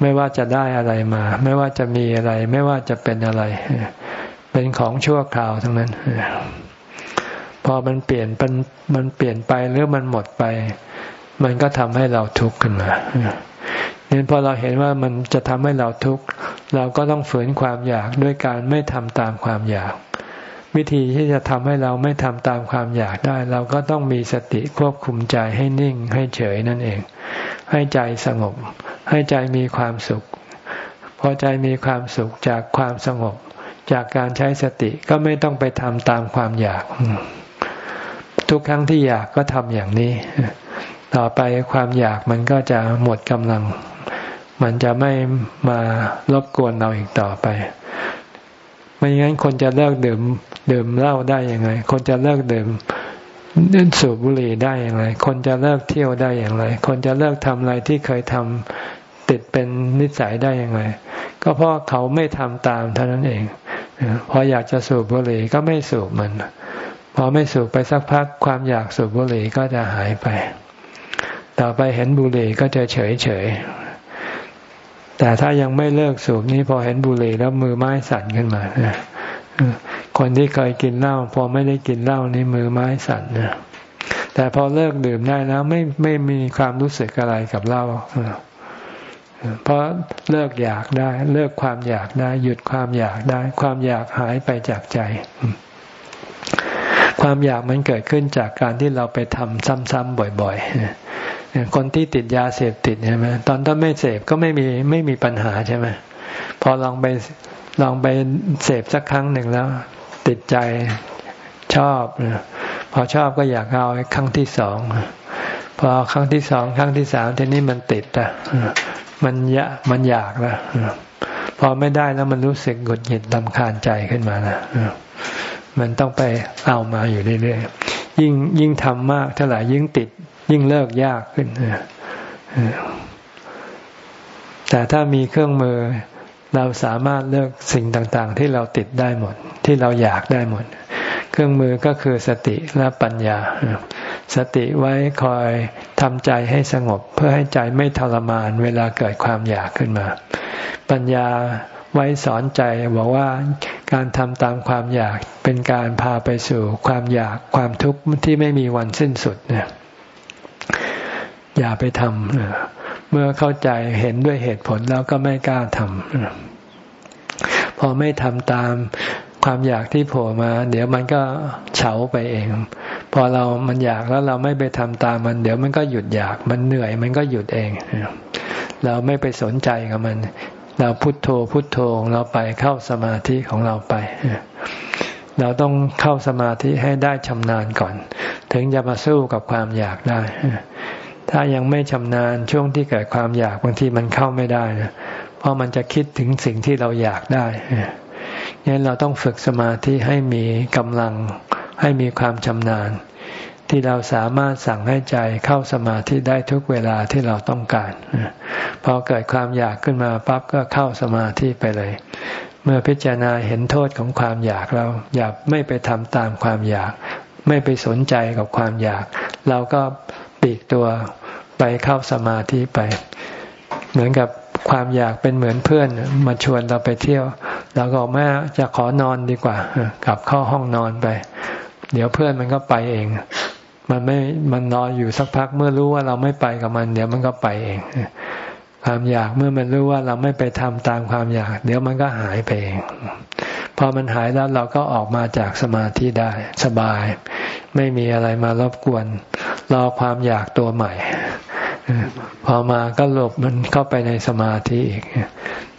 ไม่ว่าจะได้อะไรมา ไม่ว่าจะมีอะไร ไม่ว่าจะเป็นอะไร เป็นของชั่วคราวทั้งนั้นพอมันเปลี่ยนมันมันเปลี่ยนไปหรือมันหมดไป มันก็ทำให้เราทุกข์ขึ้นมาเนี่ยพอเราเห็นว่ามันจะทำให้เราทุกข์เราก็ต้องฝืนความอยากด้วยการไม่ทำตามความอยาก วิธีที่จะทำให้เราไม่ทำตามความอยากได้ เราก็ต้องมีสติควบคุมใจให้นิ่งให้เฉยนั่นเอง ให้ใจสงบ ให้ใจมีความสุขพอใจมีความสุขจากความสงบ จากการใช้สติก็ไม่ต้องไปทำตามความอยาก ทุกครั้งที่อยากก็ทำอย่างนี้ ต่อไปความอยากมันก็จะหมดกำลัง มันจะไม่มารบกวนเราอีกต่อไป ไม่งั้นคนจะเลิกดื่มดื่มเหล้าได้ยังไง คนจะเลิกดื่มสูบบุหรี่ได้อย่างไร คนจะเลิกเที่ยวได้อย่างไร คนจะเลิกทำอะไรที่เคยทำติดเป็นนิสัยได้อย่างไร ก็เพราะเขาไม่ทำตามเท่านั้นเอง พออยากจะสูบบุหรี่ก็ไม่สูบมัน พอไม่สูบไปสักพักความอยากสูบบุหรี่ก็จะหายไป ต่อไปเห็นบุหรี่ก็จะเฉยเฉย แต่ถ้ายังไม่เลิกสูบนี้พอเห็นบุหรี่แล้วมือไม้สั่นขึ้นมาคนที่เคยกินเหล้าพอไม่ได้กินเหล้านี่มือไม้สั่นนะแต่พอเลิกดื่มได้แล้วไม่ไม่มีความรู้สึกอะไรกับเหล้าเพราะเลิกอยากได้ เลิกความอยากได้ หยุดความอยากได้ ความอยากหายไปจากใจ ความอยากมันเกิดขึ้นจากการที่เราไปทำซ้ำๆบ่อย ๆคนที่ติดยาเสพติดใช่ไหมตอนถ้าไม่เสพก็ไม่มีไม่มีปัญหาใช่ไหมพอลองไปลองไปเสพสักครั้งหนึ่งแล้ว ติดใจชอบพอชอบก็อยากเอาครั้งที่สองพอครั้งที่สองครั้งที่สามทีนี้มันติดอะมันยะมันอยากล้วพอไม่ได้แล้วมันรู้สึกหงุดหงิดลำคาญใจขึ้นมานะมันต้องไปเอามาอยู่เรื่อยๆยิ่งยิ่งทำมากเท่าไหร่ยิ่งติด ยิ่งเลิกยากขึ้นแต่ถ้ามีเครื่องมือเราสามารถเลิกสิ่งต่างๆ ที่เราติดได้หมด ที่เราอยากได้หมด เครื่องมือก็คือสติและปัญญา สติไว้คอยทำใจให้สงบ เพื่อให้ใจไม่ทรมานเวลาเกิดความอยากขึ้นมา ปัญญาไว้สอนใจบอกว่าการทำตามความอยากเป็นการพาไปสู่ความอยากความทุกข์ที่ไม่มีวันสิ้นสุดเนี่ย อย่าไปทำเมื่อเข้าใจเห็นด้วยเหตุผลแล้วก็ไม่กล้าทำพอไม่ทำตามความอยากที่โผล่มา เดี๋ยวมันก็เฉาไปเอง พอเรามันอยากแล้วเราไม่ไปทำตามมัน เดี๋ยวมันก็หยุดอยาก มันเหนื่อยมันก็หยุดเอง เราไม่ไปสนใจกับมัน เราพุโทโธพุโทโธเราไปเข้าสมาธิของเราไปเราต้องเข้าสมาธิให้ได้ชำนาญก่อน ถึงจะมาสู้กับความอยากได้ ถ้ายังไม่ชำนาญช่วงที่เกิดความอยากบางทีมันเข้าไม่ได้นะเพราะมันจะคิดถึงสิ่งที่เราอยากได้งั้นเราต้องฝึกสมาธิให้มีกำลังให้มีความชำนาญ ที่เราสามารถสั่งให้ใจเข้าสมาธิได้ทุกเวลาที่เราต้องการ พอเกิดความอยากขึ้นมาปั๊บก็เข้าสมาธิไปเลย เมื่อพิจารณาเห็นโทษของความอยากเราอย่าไม่ไปทำตามความอยาก ไม่ไปสนใจกับความอยาก เราก็ ปีกตัวไปเข้าสมาธิไป เหมือนกับความอยากเป็นเหมือนเพื่อนมาชวนเราไปเที่ยวเราก็แม่จะขอนอนดีกว่า กลับเข้าห้องนอนไป เดี๋ยวเพื่อนมันก็ไปเอง มันไม่มันนอนอยู่สักพักเมื่อรู้ว่าเราไม่ไปกับมัน เดี๋ยวมันก็ไปเอง ความอยากเมื่อมันรู้ว่าเราไม่ไปทำตามความอยาก เดี๋ยวมันก็หายไปเองพอมันหายแล้วเราก็ออกมาจากสมาธิได้สบาย ไม่มีอะไรมารบกวน รอความอยากตัวใหม่พอมาก็หลบมันเข้าไปในสมาธิอีก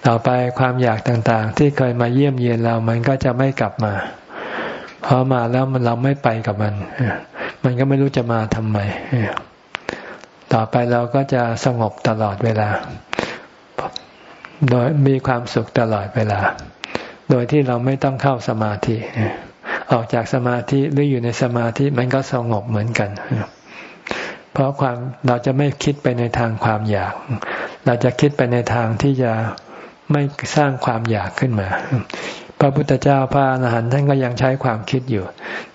ต่อไปความอยากต่างๆ ที่เคยมาเยี่ยมเยียนเรา มันก็จะไม่กลับมา พอมาแล้วมันเราไม่ไปกับมัน มันก็ไม่รู้จะมาทำไม ต่อไปเราก็จะสงบตลอดเวลา โดยมีความสุขตลอดเวลา โดยที่เราไม่ต้องเข้าสมาธิ ออกจากสมาธิหรืออยู่ในสมาธิมันก็สงบเหมือนกันเพราะความเราจะไม่คิดไปในทางความอยาก เราจะคิดไปในทางที่จะไม่สร้างความอยากขึ้นมา พระพุทธเจ้าพระอรหันต์ท่านก็ยังใช้ความคิดอยู่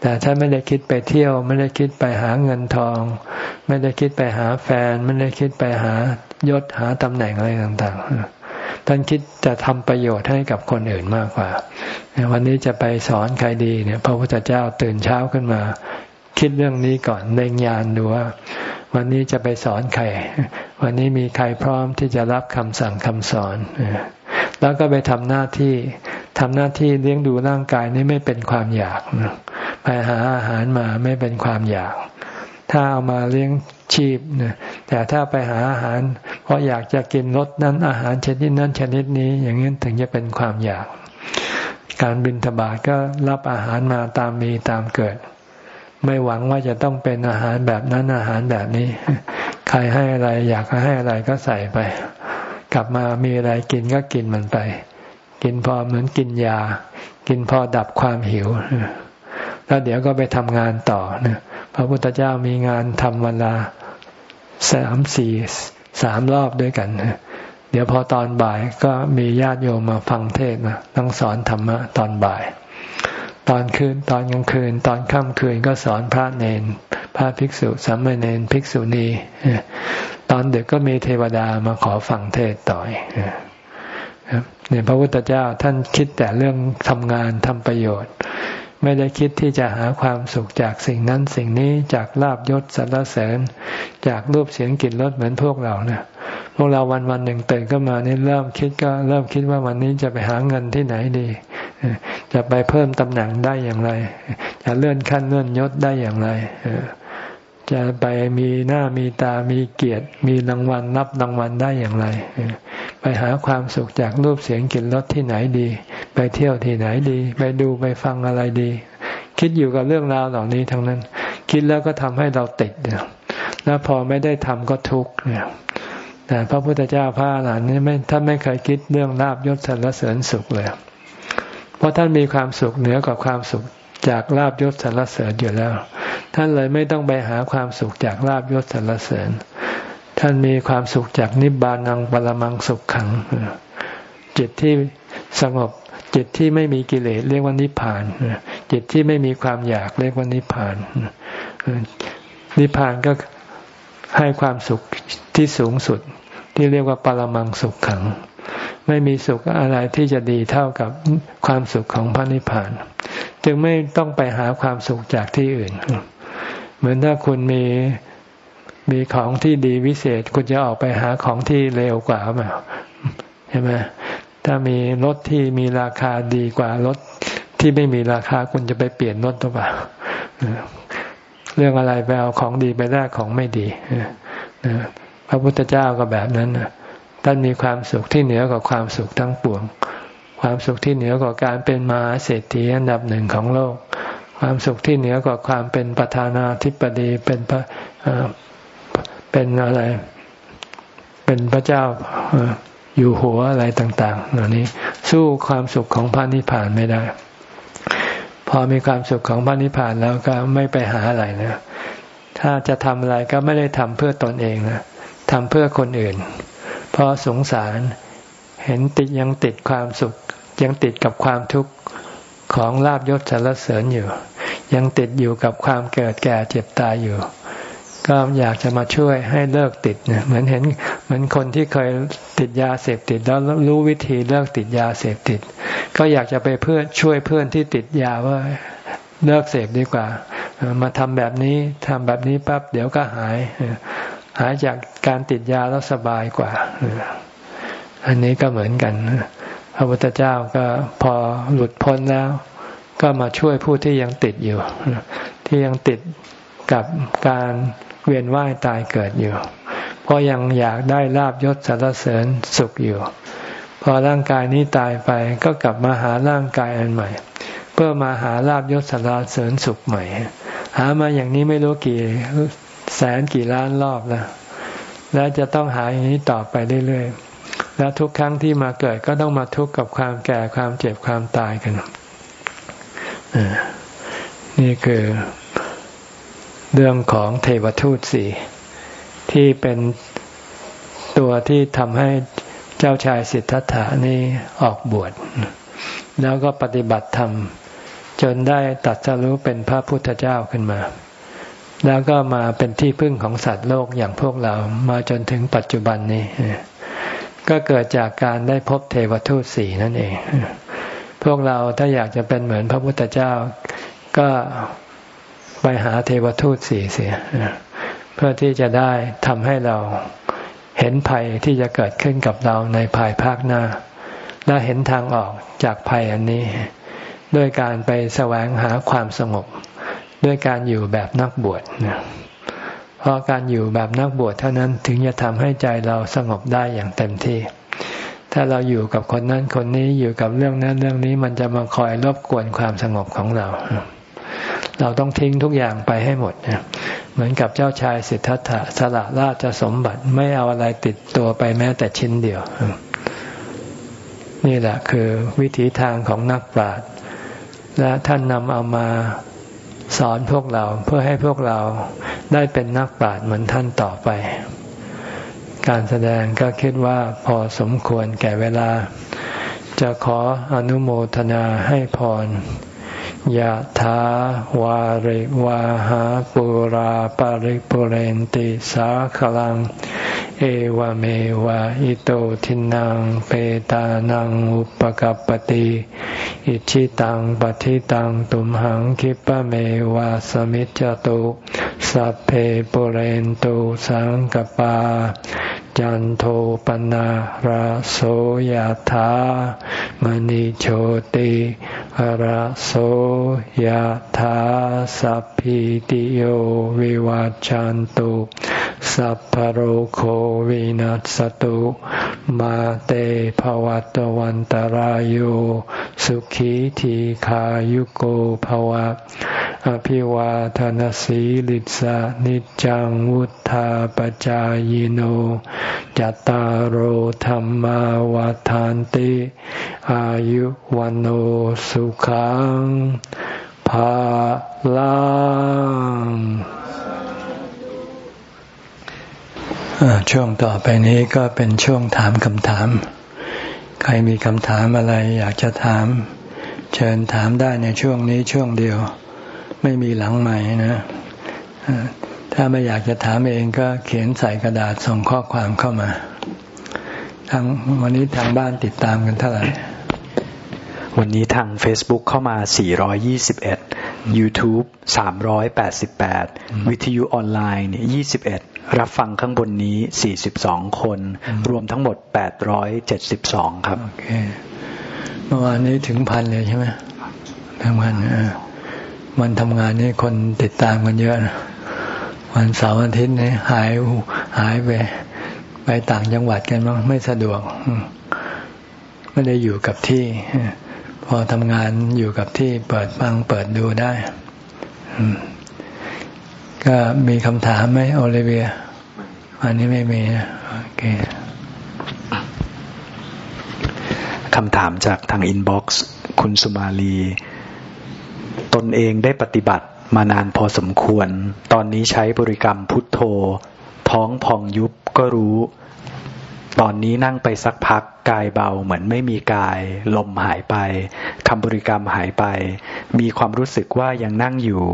แต่ท่านไม่ได้คิดไปเที่ยว ไม่ได้คิดไปหาเงินทอง ไม่ได้คิดไปหาแฟน ไม่ได้คิดไปหายศหาตำแหน่งอะไรต่างๆ ท่านคิดจะทำประโยชน์ให้กับคนอื่นมากกว่า วันนี้จะไปสอนใครดีเนี่ย พระพุทธเจ้าตื่นเช้าขึ้นมา คิดเรื่องนี้ก่อนเล็งยานดูว่า วันนี้จะไปสอนใคร วันนี้มีใครพร้อมที่จะรับคำสั่งคำสอน แล้วก็ไปทำหน้าที่ทำหน้าที่เลี้ยงดูร่างกายนี่ไม่เป็นความอยากไปหาอาหารมาไม่เป็นความอยาก ถ้าเอามาเลี้ยงชีพแต่ถ้าไปหาอาหาร เพราะอยากจะกินรสนั้นอาหารชนิดนั้นชนิดนี้ อย่างนี้ถึงจะเป็นความอยาก การบินทบาทก็รับอาหารมาตามมีตามเกิด ไม่หวังว่าจะต้องเป็นอาหารแบบนั้นอาหารแบบนี้ ใครให้อะไรอยากให้อะไรก็ใส่ไป กลับมามีอะไรกินก็กินมันไป กินพอเหมือนกินยา กินพอดับความหิว แล้วเดี๋ยวก็ไปทำงานต่อนะพระพุทธเจ้ามีงานทำเวลาสามสี่สามรอบด้วยกันเดี๋ยวพอตอนบ่ายก็มีญาติโยมมาฟังเทศนะต้องสอนธรรมะตอนบ่าย ตอนคืนตอนกลางคืน ตอนค่ำคืนก็สอนพระเนน พระภิกษุสามเณรภิกษุณีตอนเด็กก็มีเทวดามาขอฟังเทศต่อยเนี่ยพระพุทธเจ้าท่านคิดแต่เรื่องทำงานทำประโยชน์ ไม่ได้คิดที่จะหาความสุขจากสิ่งนั้นสิ่งนี้จากลาบยศสรรเสริญ จากรูปเสียงกลิ่นรสเหมือนพวกเราเนี่ยพวกเราวันวันหนึ่งตื่นก็มานี่เริ่มคิดก็เริ่มคิดว่าวันนี้จะไปหาเงินที่ไหนดี จะไปเพิ่มตำแหน่งได้อย่างไร จะเลื่อนขั้นเลื่อนยศได้อย่างไร จะไปมีหน้ามีตามีเกียรติ มีรางวัลนับรางวัลได้อย่างไร ไปหาความสุขจากรูปเสียงกลิ่นรสที่ไหนดี ไปเที่ยวที่ไหนดี ไปดูไปฟังอะไรดี คิดอยู่กับเรื่องราวเหล่านี้ทั้งนั้น คิดแล้วก็ทำให้เราติดแล้วพอไม่ได้ทำก็ทุกข์เนี่ยแต่พระพุทธเจ้าพระอรหันต์นี่ไม่ท่านไม่เคยคิดเรื่องลาบยศสรรเสริญสุขเลย เพราะท่านมีความสุขเหนือกว่าความสุข จากลาบยศสรรเสริญอยู่แล้ว ท่านเลยไม่ต้องไปหาความสุขจากลาบยศสรรเสริญ ท่านมีความสุขจากนิบานังปรมังสุขขัง จิตที่สงบจิตที่ไม่มีกิเลสเรียกว่านิพพาน จิตที่ไม่มีความอยากเรียกว่านิพพาน นิพพานก็ให้ความสุขที่สูงสุดที่เรียกว่าปรมังสุขขัง ไม่มีสุขอะไรที่จะดีเท่ากับความสุขของพระนิพพาน จึงไม่ต้องไปหาความสุขจากที่อื่น เหมือนถ้าคุณมีมีของที่ดีวิเศษ คุณจะออกไปหาของที่เลวกว่าไหมใช่ไหมถ้ามีรถที่มีราคาดีกว่ารถที่ไม่มีราคาคุณจะไปเปลี่ยนรถหรือเปล่าเรื่องอะไรไปเอาของดีไปแลกของไม่ดีพระพุทธเจ้าก็แบบนั้นท่านมีความสุขที่เหนือกว่าความสุขทั้งปวง ความสุขที่เหนือกว่าการเป็นมหาเศรษฐีอันดับหนึ่งของโลก ความสุขที่เหนือกว่าความเป็นประธานาธิบดีเป็นพระเป็นอะไร เป็นพระเจ้าอยู่หัวอะไรต่าง ๆ เหล่านี้สู้ความสุขของพระนิพพานไม่ได้ พอมีความสุขของพระนิพพานแล้วก็ไม่ไปหาอะไรนะถ้าจะทำอะไรก็ไม่ได้ทำเพื่อตนเองนะทำเพื่อคนอื่น เพราะสงสารเห็นติดยังติดความสุข ยังติดกับความทุกข์ของลาบยศสารเสริญอยู่ ยังติดอยู่กับความเกิดแก่เจ็บตายอยู่ ก็อยากจะมาช่วยให้เลิกติดเนี่ยเหมือนเห็นเหมือนคนที่เคยติดยาเสพติดแล้วรู้วิธีเลิกติดยาเสพติด ก็อยากจะไปเพื่อช่วยเพื่อนที่ติดยาว่าเลิกเสพดีกว่า มาทำแบบนี้ทำแบบนี้ปั๊บเดี๋ยวก็หาย หายจากการติดยาแล้วสบายกว่า อันนี้ก็เหมือนกัน ระพุทธเจ้าก็พอหลุดพ้นแล้ว ก็มาช่วยผู้ที่ยังติดอยู่ ที่ยังติดกับการเวียนว่ายตายเกิดอยู่ เพราะยังอยากได้ลาบยศสารเสริญสุขอยู่ พอร่างกายนี้ตายไปก็กลับมาหาร่างกายอันใหม่ เพื่อมาหาลาบยศสารเสริญสุขใหม่ หามาอย่างนี้ไม่รู้กี่แสนกี่ล้านรอบแล้วแล้วจะต้องหาอย่างนี้ต่อไปเรื่อยๆ แล้วทุกครั้งที่มาเกิดก็ต้องมาทุกข์กับความแก่ความเจ็บความตายกันนี่คือเรื่องของเทวทูตสี่ที่เป็นตัวที่ทำให้เจ้าชายสิทธัตถานี่ออกบวช แล้วก็ปฏิบัติธรรม จนได้ตัดสรู้เป็นพระพุทธเจ้าขึ้นมา แล้วก็มาเป็นที่พึ่งของสัตว์โลกอย่างพวกเรามาจนถึงปัจจุบันนี้ ก็เกิดจากการได้พบเทวทูตสี่นั่นเอง พวกเราถ้าอยากจะเป็นเหมือนพระพุทธเจ้า ก็ไปหาเทวทูตสี่เสีย เพื่อที่จะได้ทำให้เราเห็นภัยที่จะเกิดขึ้นกับเราในภายภาคหน้า และเห็นทางออกจากภัยอันนี้ ด้วยการไปแสวงหาความสงบ ด้วยการอยู่แบบนักบวช เพราะการอยู่แบบนักบวชเท่านั้นถึงจะทำให้ใจเราสงบได้อย่างเต็มที่ ถ้าเราอยู่กับคนนั้นคนนี้อยู่กับเรื่องนั้นเรื่องนี้มันจะมาคอยรบกวนความสงบของเรา เราต้องทิ้งทุกอย่างไปให้หมดเหมือนกับเจ้าชายสิทธัตถะสละราชสมบัติไม่เอาอะไรติดตัวไปแม้แต่ชิ้นเดียว นี่แหละคือวิถีทางของนักปราชญ์และท่านนำเอามา สอนพวกเราเพื่อให้พวกเราได้เป็นนักปราชญ์เหมือนท่านต่อไป การแสดงก็คิดว่าพอสมควรแก่เวลา จะขออนุโมทนาให้พรยะถาวาริวาหาปุราปาริปุเรนติสาขลัง เอวเมวะอิโตทินังเปตานังอุปกัปติอิชิตังปฏิตังตุมหังคิปะเมวะสมิจจตุสัพเพปุเรนตุสังกปา จันโทปนะราโสยธามณิโชติราโสยธาสัพพิติโยวิวัจจันตุ สัพพโรโควินัสตุ มาเตภวัตวันตารโยสุขีทีขายุโกภวะ อภิวาทานสีลิสานิจังวุธาปจายโนจตารโหธรรมวาทานติ อายุวันโอสุขังภาลัง ช่วงต่อไปนี้ก็เป็นช่วงถามคำถาม ใครมีคำถามอะไรอยากจะถาม เชิญถามได้ในช่วงนี้ช่วงเดียว ไม่มีหลังใหม่นะถ้าไม่อยากจะถามเองก็เขียนใส่กระดาษส่งข้อความเข้ามา ทางวันนี้ทางบ้านติดตามกันเท่าไหร่ วันนี้ทาง Facebook เข้ามา 421 YouTube 388 วิทยุออนไลน์เนี่ย21 รับฟังข้างบนนี้ 42 คน รวมทั้งหมด 872 ครับ โอเค เมื่อวานนี้ถึงพันเลยใช่ไหมทั้งพันวันทำงานนี่คนติดตามกันเยอะนะวันเสาร์อาทิตย์นี่หายหายไป ไปต่างจังหวัดกันมั้งไม่สะดวก ไม่ได้อยู่กับที่ พอทำงานอยู่กับที่เปิดฟังเปิดดูได้ ก็มีคำถามไหมโอลิเวีย อันนี้ไม่มีโอเคคำถามจากทางอินบ็อกซ์คุณสุมาลี ตนเองได้ปฏิบัติมานานพอสมควร ตอนนี้ใช้บริกรรมพุทโธ ท้องพองยุบก็รู้ ตอนนี้นั่งไปสักพักกายเบาเหมือนไม่มีกาย ลมหายไปคำบริกรรมหายไป มีความรู้สึกว่ายังนั่งอยู่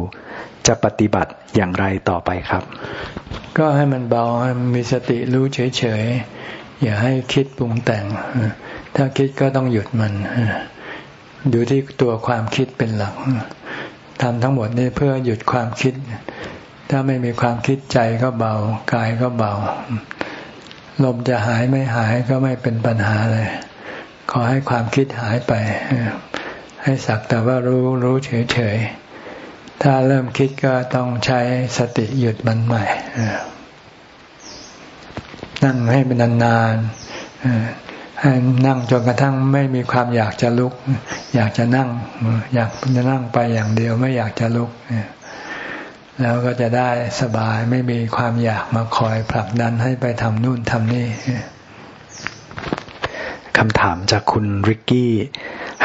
จะปฏิบัติอย่างไรต่อไปครับ ก็ให้มันเบาให้มีสติรู้เฉยๆ อย่าให้คิดปรุงแต่ง ถ้าคิดก็ต้องหยุดมันดูที่ตัวความคิดเป็นหลักทำทั้งหมดนี้เพื่อหยุดความคิด ถ้าไม่มีความคิดใจก็เบา กายก็เบา ลมจะหายไม่หายก็ไม่เป็นปัญหาเลย ขอให้ความคิดหายไป ให้สักแต่ว่ารู้รู้เฉยๆ ถ้าเริ่มคิดก็ต้องใช้สติหยุดมันใหม่นั่งให้เป็นนานๆให้นั่งจนกระทั่งไม่มีความอยากจะลุก อยากจะนั่ง อยากจะนั่งไปอย่างเดียวไม่อยากจะลุกแล้วก็จะได้สบายไม่มีความอยากมาคอยผลักดันให้ไปทำนู่นทำนี่คำถามจากคุณริกกี้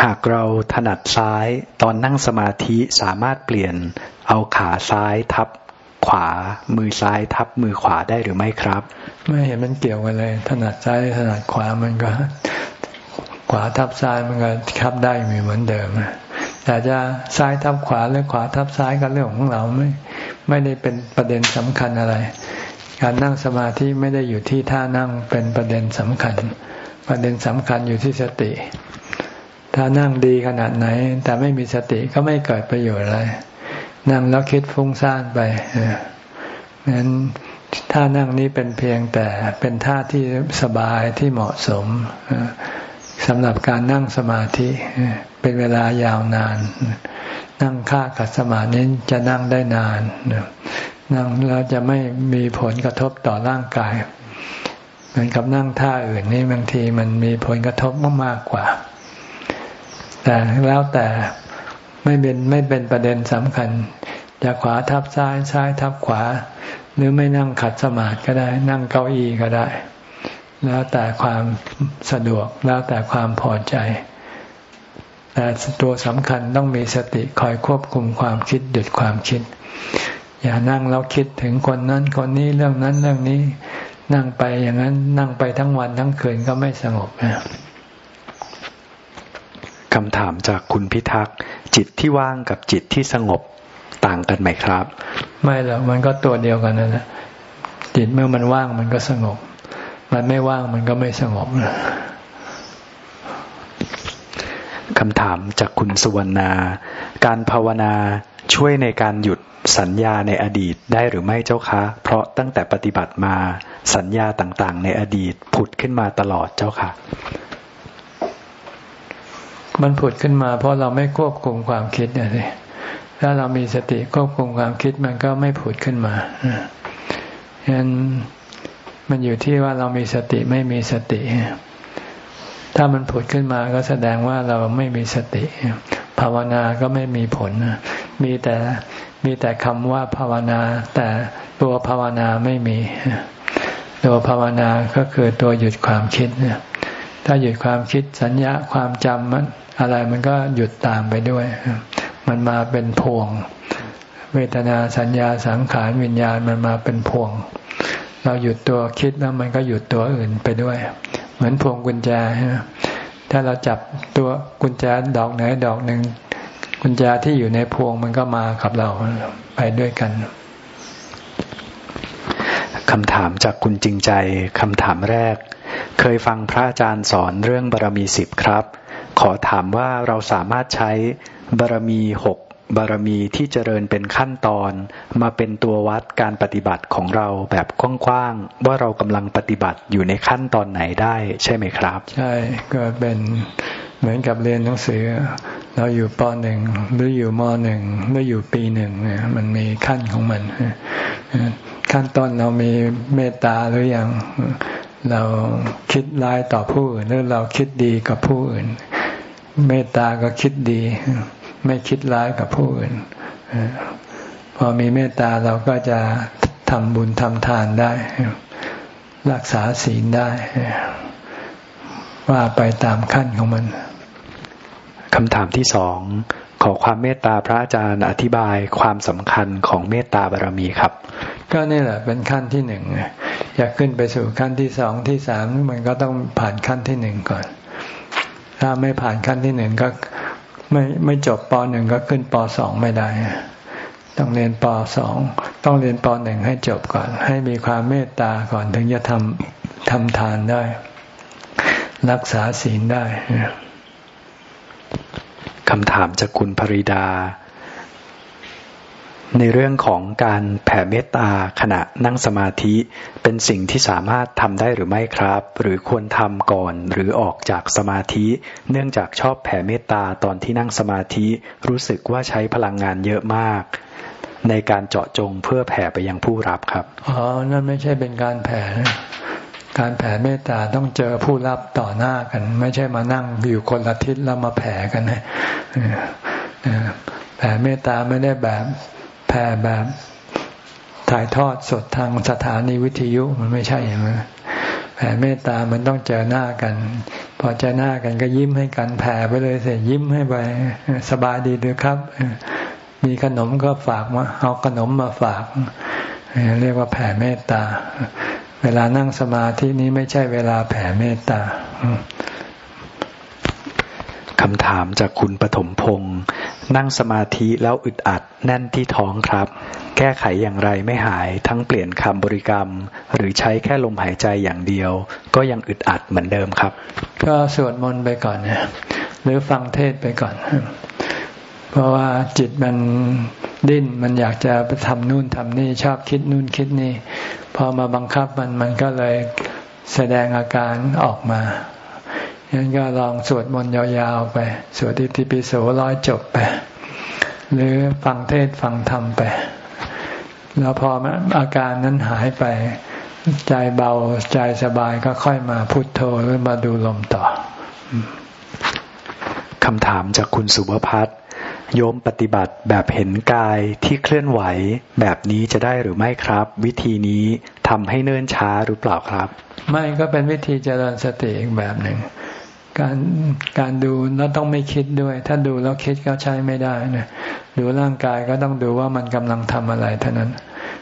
หากเราถนัดซ้ายตอนนั่งสมาธิสามารถเปลี่ยนเอาขาซ้ายทับขวา มือซ้ายทับมือขวาได้หรือไม่ครับ ไม่เห็นมันเกี่ยวกันเลย ถนัดซ้ายถนัดขวามันก็ ขวาทับซ้ายมันก็ทับได้เหมือนเดิมแต่จะซ้ายทับขวาหรือขวาทับซ้ายก็เรื่องของเราไม่ ไม่ได้เป็นประเด็นสำคัญอะไร การนั่งสมาธิไม่ได้อยู่ที่ท่านั่งเป็นประเด็นสำคัญ ประเด็นสำคัญอยู่ที่สติ ถ้านั่งดีขนาดไหน แต่ไม่มีสติก็ไม่เกิดประโยชน์อะไร นั่งแล้วคิดฟุ้งซ่านไปนั้นท่านั่งนี้เป็นเพียงแต่เป็นท่าที่สบายที่เหมาะสมสำหรับการนั่งสมาธิเป็นเวลายาวนาน นั่งค่ากัดสมาธิจะนั่งได้นานนั่งแล้วจะไม่มีผลกระทบต่อร่างกายเหมือนกับนั่งท่าอื่นนี่บางทีมันมีผลกระทบมากกว่า แต่แล้วแต่ไม่เป็นไม่เป็นประเด็นสำคัญ จะขวาทับซ้ายซ้ายทับขวา หรือไม่นั่งขัดสมาธิก็ได้ นั่งเก้าอี้ก็ได้ แล้วแต่ความสะดวกแล้วแต่ความพอใจแต่ตัวสำคัญต้องมีสติคอยควบคุมความคิดหยุดความคิด อย่านั่งแล้วคิดถึงคนนั้นคนนี้เรื่องนั้นเรื่องนี้ นั่งไปอย่างนั้นนั่งไปทั้งวันทั้งคืนก็ไม่สงบนะ คำถามจากคุณพิทักษ์จิตที่ว่างกับจิตที่สงบต่างกันไหมครับ ไม่หรอกมันก็ตัวเดียวกันนั่นแหละจิตเมื่อมันว่างมันก็สงบ มันไม่ว่างมันก็ไม่สงบนะคำถามจากคุณสุวรรณา การภาวนาช่วยในการหยุดสัญญาในอดีตได้หรือไม่เจ้าคะ เพราะตั้งแต่ปฏิบัติมาสัญญาต่างๆ ในอดีตผุดขึ้นมาตลอดเจ้าค่ะ มันผุดขึ้นมา เพราะเราไม่ควบคุมความคิดนี่ยถ้าเรามีสติควบคุมความคิดมันก็ไม่ผุดขึ้นมาฉะนั้นมันอยู่ที่ว่าเรามีสติไม่มีสติ ถ้ามันผุดขึ้นมาก็แสดงว่าเราไม่มีสติ ภาวนาก็ไม่มีผล มีแต่มีแต่คำว่าภาวนา แต่ตัวภาวนาไม่มี ตัวภาวนาก็คือตัวหยุดความคิด ถ้าหยุดความคิดสัญญาความจำมัน อะไรมันก็หยุดตามไปด้วย มันมาเป็นพวง เวทนาสัญญาสังขารวิญญาณมันมาเป็นพวง เราหยุดตัวคิดแล้วมันก็หยุดตัวอื่นไปด้วย เหมือนพวงกุญแจถ้าเราจับตัวกุญแจดอกไหนดอกหนึ่งกุญแจที่อยู่ในพวงมันก็มากับเราไปด้วยกันคำถามจากคุณจริงใจคำถามแรก เคยฟังพระอาจารย์สอนเรื่องบารมีสิบครับ ขอถามว่าเราสามารถใช้บารมีหกบารมีที่เจริญเป็นขั้นตอน มาเป็นตัววัดการปฏิบัติของเราแบบกว้างๆว่าเรากำลังปฏิบัติอยู่ในขั้นตอนไหนได้ใช่ไหมครับ ใช่ก็เป็นเหมือนกับเรียนหนังสือ เราอยู่ปหนึ่งหรืออยู่มหนึ่งหรืออยู่ปีหนึ่งเนี่ยมันมีขั้นของมัน ขั้นต้นเรามีเมตตาหรือยังเราคิดร้ายต่อผู้อื่นหรือเราคิดดีกับผู้อื่น เมตตาก็คิดดี ไม่คิดร้ายกับผู้อื่นพอมีเมตตาเราก็จะทำบุญทำทานได้ รักษาศีลได้ ว่าไปตามขั้นของมันคำถามที่สองขอความเมตตาพระอาจารย์อธิบายความสำคัญของเมตตาบารมีครับ ก็นี่แหละเป็นขั้นที่หนึ่งอยากขึ้นไปสู่ขั้นที่สองที่สามมันก็ต้องผ่านขั้นที่หนึ่งก่อน ถ้าไม่ผ่านขั้นที่หนึ่งก็ไม่ไม่จบปหนึ่งก็ขึ้นปสองไม่ได้ ต้องเรียนปสองต้องเรียนปหนึ่งให้จบก่อน ให้มีความเมตตาก่อนถึงจะทำทำทานได้ รักษาศีลได้คำถามจากคุณภริดา ในเรื่องของการแผ่เมตตาขณะนั่งสมาธิเป็นสิ่งที่สามารถทำได้หรือไม่ครับ หรือควรทำก่อนหรือออกจากสมาธิ เนื่องจากชอบแผ่เมตตาตอนที่นั่งสมาธิ รู้สึกว่าใช้พลังงานเยอะมาก ในการเจาะจงเพื่อแผ่ไปยังผู้รับครับอ๋อนั่นไม่ใช่เป็นการแผ่การแผ่เมตตาต้องเจอผู้รับต่อหน้ากัน ไม่ใช่มานั่งอยู่คนละทิศแล้วมาแผ่กันนะแผ่เมตตาไม่ได้แบบ ผ่แบบถ่ายทอดสดทางสถานีวิทยุมันไม่ใช่อย่างนั้นแผ่เมตตามันต้องเจอหน้ากัน พอเจอหน้ากันก็ยิ้มให้กันแผ่ไปเลยเสร็จยิ้มให้ไปสบายดีด้วยครับ มีขนมก็ฝากมาเอาขนมมาฝาก เรียกว่าแผ่เมตตา เวลานั่งสมาธินี้ไม่ใช่เวลาแผ่เมตตา คำถามจากคุณปฐมพงศ์นั่งสมาธิแล้วอึดอัดแน่นที่ท้องครับ แก้ไขอย่างไรไม่หายทั้งเปลี่ยนคำบริกรรม หรือใช้แค่ลมหายใจอย่างเดียว ก็ยังอึดอัดเหมือนเดิมครับ ก็สวดมนต์ไปก่อนนะหรือฟังเทศไปก่อน เพราะว่าจิตมันดิ้นมันอยากจะไปทำนู่นทำนี่ชอบคิดนู่นคิดนี่ พอมาบังคับมันมันก็เลยแสดงอาการออกมา ฉะนั้นก็ลองสวดมนต์ยาวๆไป สวดอิติปิโสร้อยจบไป หรือฟังเทศฟังธรรมไป แล้วพออาการนั้นหายไป ใจเบาใจสบายก็ค่อยมาพุโทโธหรือมาดูลมต่อคำถามจากคุณสุภพัฒน์โยมปฏิบัติแบบเห็นกายที่เคลื่อนไหว แบบนี้จะได้หรือไม่ครับ วิธีนี้ทำให้เนิ่นช้าหรือเปล่าครับ ไม่ก็เป็นวิธีเจริญสติอีกแบบหนึ่ง การการดูแล้วต้องไม่คิดด้วย ถ้าดูแล้วคิดก็ใช้ไม่ได้นะดูร่างกายก็ต้องดูว่ามันกำลังทำอะไรเท่านั้น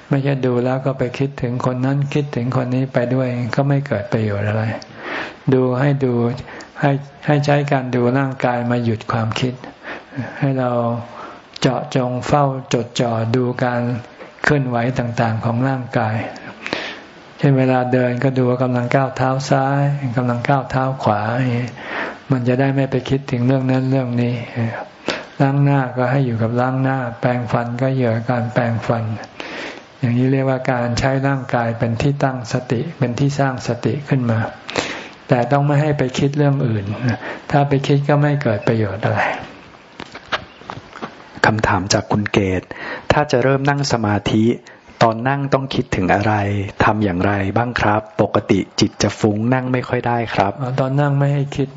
ไม่ใช่ดูแล้วก็ไปคิดถึงคนนั้นคิดถึงคนนี้ไปด้วยก็ไม่เกิดประโยชน์อะไร ดูให้ดูให้ให้ใช้การดูร่างกายมาหยุดความคิด ให้เราเจาะจงเฝ้าจดจ่อดูการเคลื่อนไหวต่างๆของร่างกาย ช่นเวลาเดินก็ดูว่ากำลังก้าวเท้าซ้ายกำลังก้าวเท้าขวา มันจะได้ไม่ไปคิดถึงเรื่องนั้นเรื่องนี้ล้างหน้าก็ให้อยู่กับล้างหน้า แปรงฟันก็เหยื่อการแปรงฟัน อย่างนี้เรียกว่าการใช้ร่างกายเป็นที่ตั้งสติเป็นที่สร้างสติขึ้นมา แต่ต้องไม่ให้ไปคิดเรื่องอื่น ถ้าไปคิดก็ไม่เกิดประโยชน์อะไรคำถามจากคุณเกต ถ้าจะเริ่มนั่งสมาธิ ตอนนั่งต้องคิดถึงอะไรทำอย่างไรบ้างครับ ปกติจิตจะฟุ้งนั่งไม่ค่อยได้ครับ ตอนนั่งไม่ให้คิด